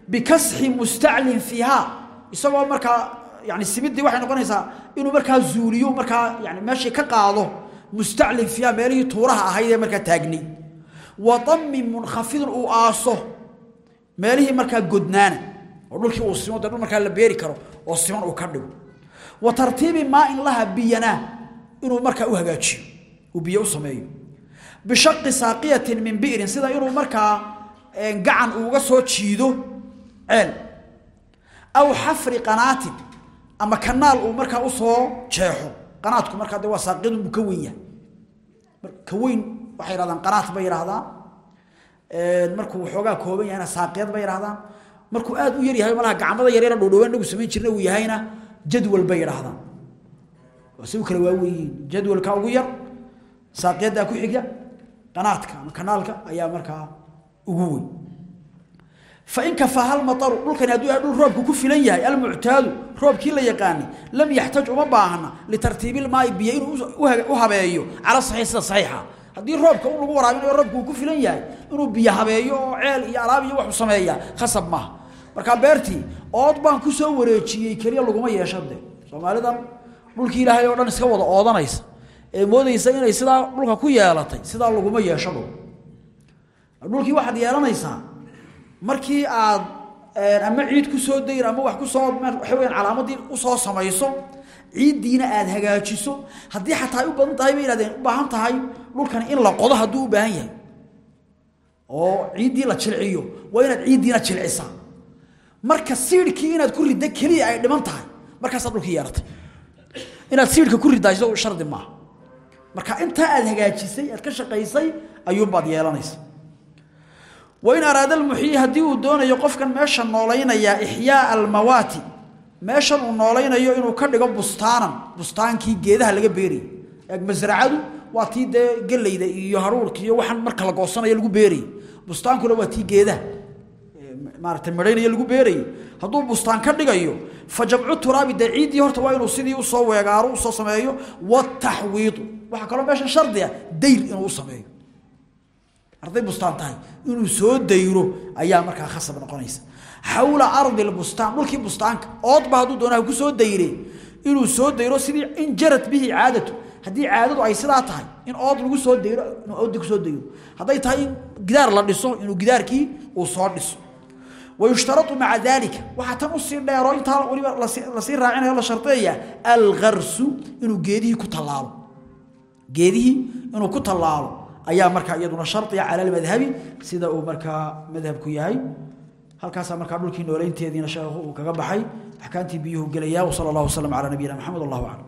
bikasxi mustaclin fiiha isagoo markaa yani simidii waxay noqonaysaa inuu markaa zuuliyo markaa yani meeshii ka qaado mustaclin fiiha meelihii tuuraha ahayd ee markaa taagnay wa dammin munkhafidin uu aaso meelihii markaa godnaana oo dhulkii uu simo dee dhul markaa la beeri karo oo siman uu ka dhigo wa tartiibi maa laha biyana inuu markaa u uu biyo u sameeyo bishaqi saaqiyatin min bi'rin sida inuu markaa gacan uga soo jiido ceel aw xafri qanaatin ama kanaal uu markaa u soo jeexo qanaadku markaa de waa saaqiyadun buu ka weyn yahay ka weyn waxay yidhahdaan qanaat bay yidhahdaan markuu waxoogaa kooban yahayna saaqiyad bay yidhahdaan markuu aad u yar yahay malaha gacmada yaryara dhowdhowaan nagu samayn jirna uu yahayna jadwal bay yidhahdaan si u kala waaweyiin jadwalka ugu yar saaqiyaddaa ku xiga qanaadka ama kanaalka ayaa markaa ugu weyn. Fain kafaaha almataru dhulkani hadduu yahay dhul roobku ku filan yahay almuctaadu roobkii la yaqaanay lam yaxtaj uma baahna litartiibilmaai biyo inuu u habeeyo cala saxiix sida saxiixa. Haddii roobka un lagu waraabinayo roobku ku filan yahay inuu biyo habeeyo oo ceel iyo alaab iyo waxu sameeyaa khasab maaha. Markaa beertii ood baan ku soo wareejiyey keliya laguma yeesha de. Soomaalidan dhulkii ilaahay oo dhan iska wada oodanaysa ee moodaysa inay sidaa dhulka ku yeelatay sidaa laguma yeesho dhul dhulkii waxaad yeelanaysaa markii aad ama ciid ku soo dayr ama wax ku soo waxa weeyaan calaamadii u soo samayso ciiddiina aad hagaajiso haddii xataa u badan tahay bay u baahan tahay dhulkan in la qodo hadduu u baahan yahay. Oo ciiddii la jilciyo waa inaad ciiddiina jilcisaa. Marka siidhkii inaad ku ridda keliya ay dhiman tahay markaasaad dhulkii yeelatay. Inaad siidhka ku ridayso shardi maaha marka intaa aad hagaajisay aad ka shaqaysay ayuunbaad yeelanaysa wain araada almuxyi haddii uu doonayo qofkan meesha noolaynayaa ixyaaa almawaati. Meeshan uu noolaynayo inuu ka dhigo bustaanan bustaankii geedaha laga beerayay eeg masracadu waa tii dee gelayda iyo haruurka iyo waxaan marka la goosanayo lagu beerayay bustaankuna waa tii geedaha maarata midhaynaya lagu beerayay hadduu bustaan ka dhigayo fa jamcu turaabi dee ciiddii horta waa inuu sidii u soo weegaaro u soo sameeyo wataxwiidu waxaa kaloo meeshan shardiga dayr inuu u sameeyo. Arday bustaan tahay inuu soo dayro ayaa markaa khasab noqonaysa. Xawla ardi lbustaan dhulkii bustaanka oodba hadduu doonaa ku soo dayre inuu soo dayro sidii in jarat bihi caadatu. Haddii caadadu ay sidaa tahay in ood lagu soo dayro inuu oodii ku soo dayro. Hadday tahay in gidaar la dhiso inuu gidaarkii uu soo dhiso wayushtarau maca dalika waxaa tan u sii dheero intaa waliba la sii raacinayo la shardeeya algarsu inuu geedihii ku tallaalo geedihii inuu ku tallaalo ayaa markaa iyaduna almadhabi sida uu markaa madhabku yahay halkaasaa markaa dhulkii nooleynteediina sheekhu uu kaga baxay axkaamtii biyuhu gelaya wsala allah wasalam calaa nabiyina maxamed wallahu aclam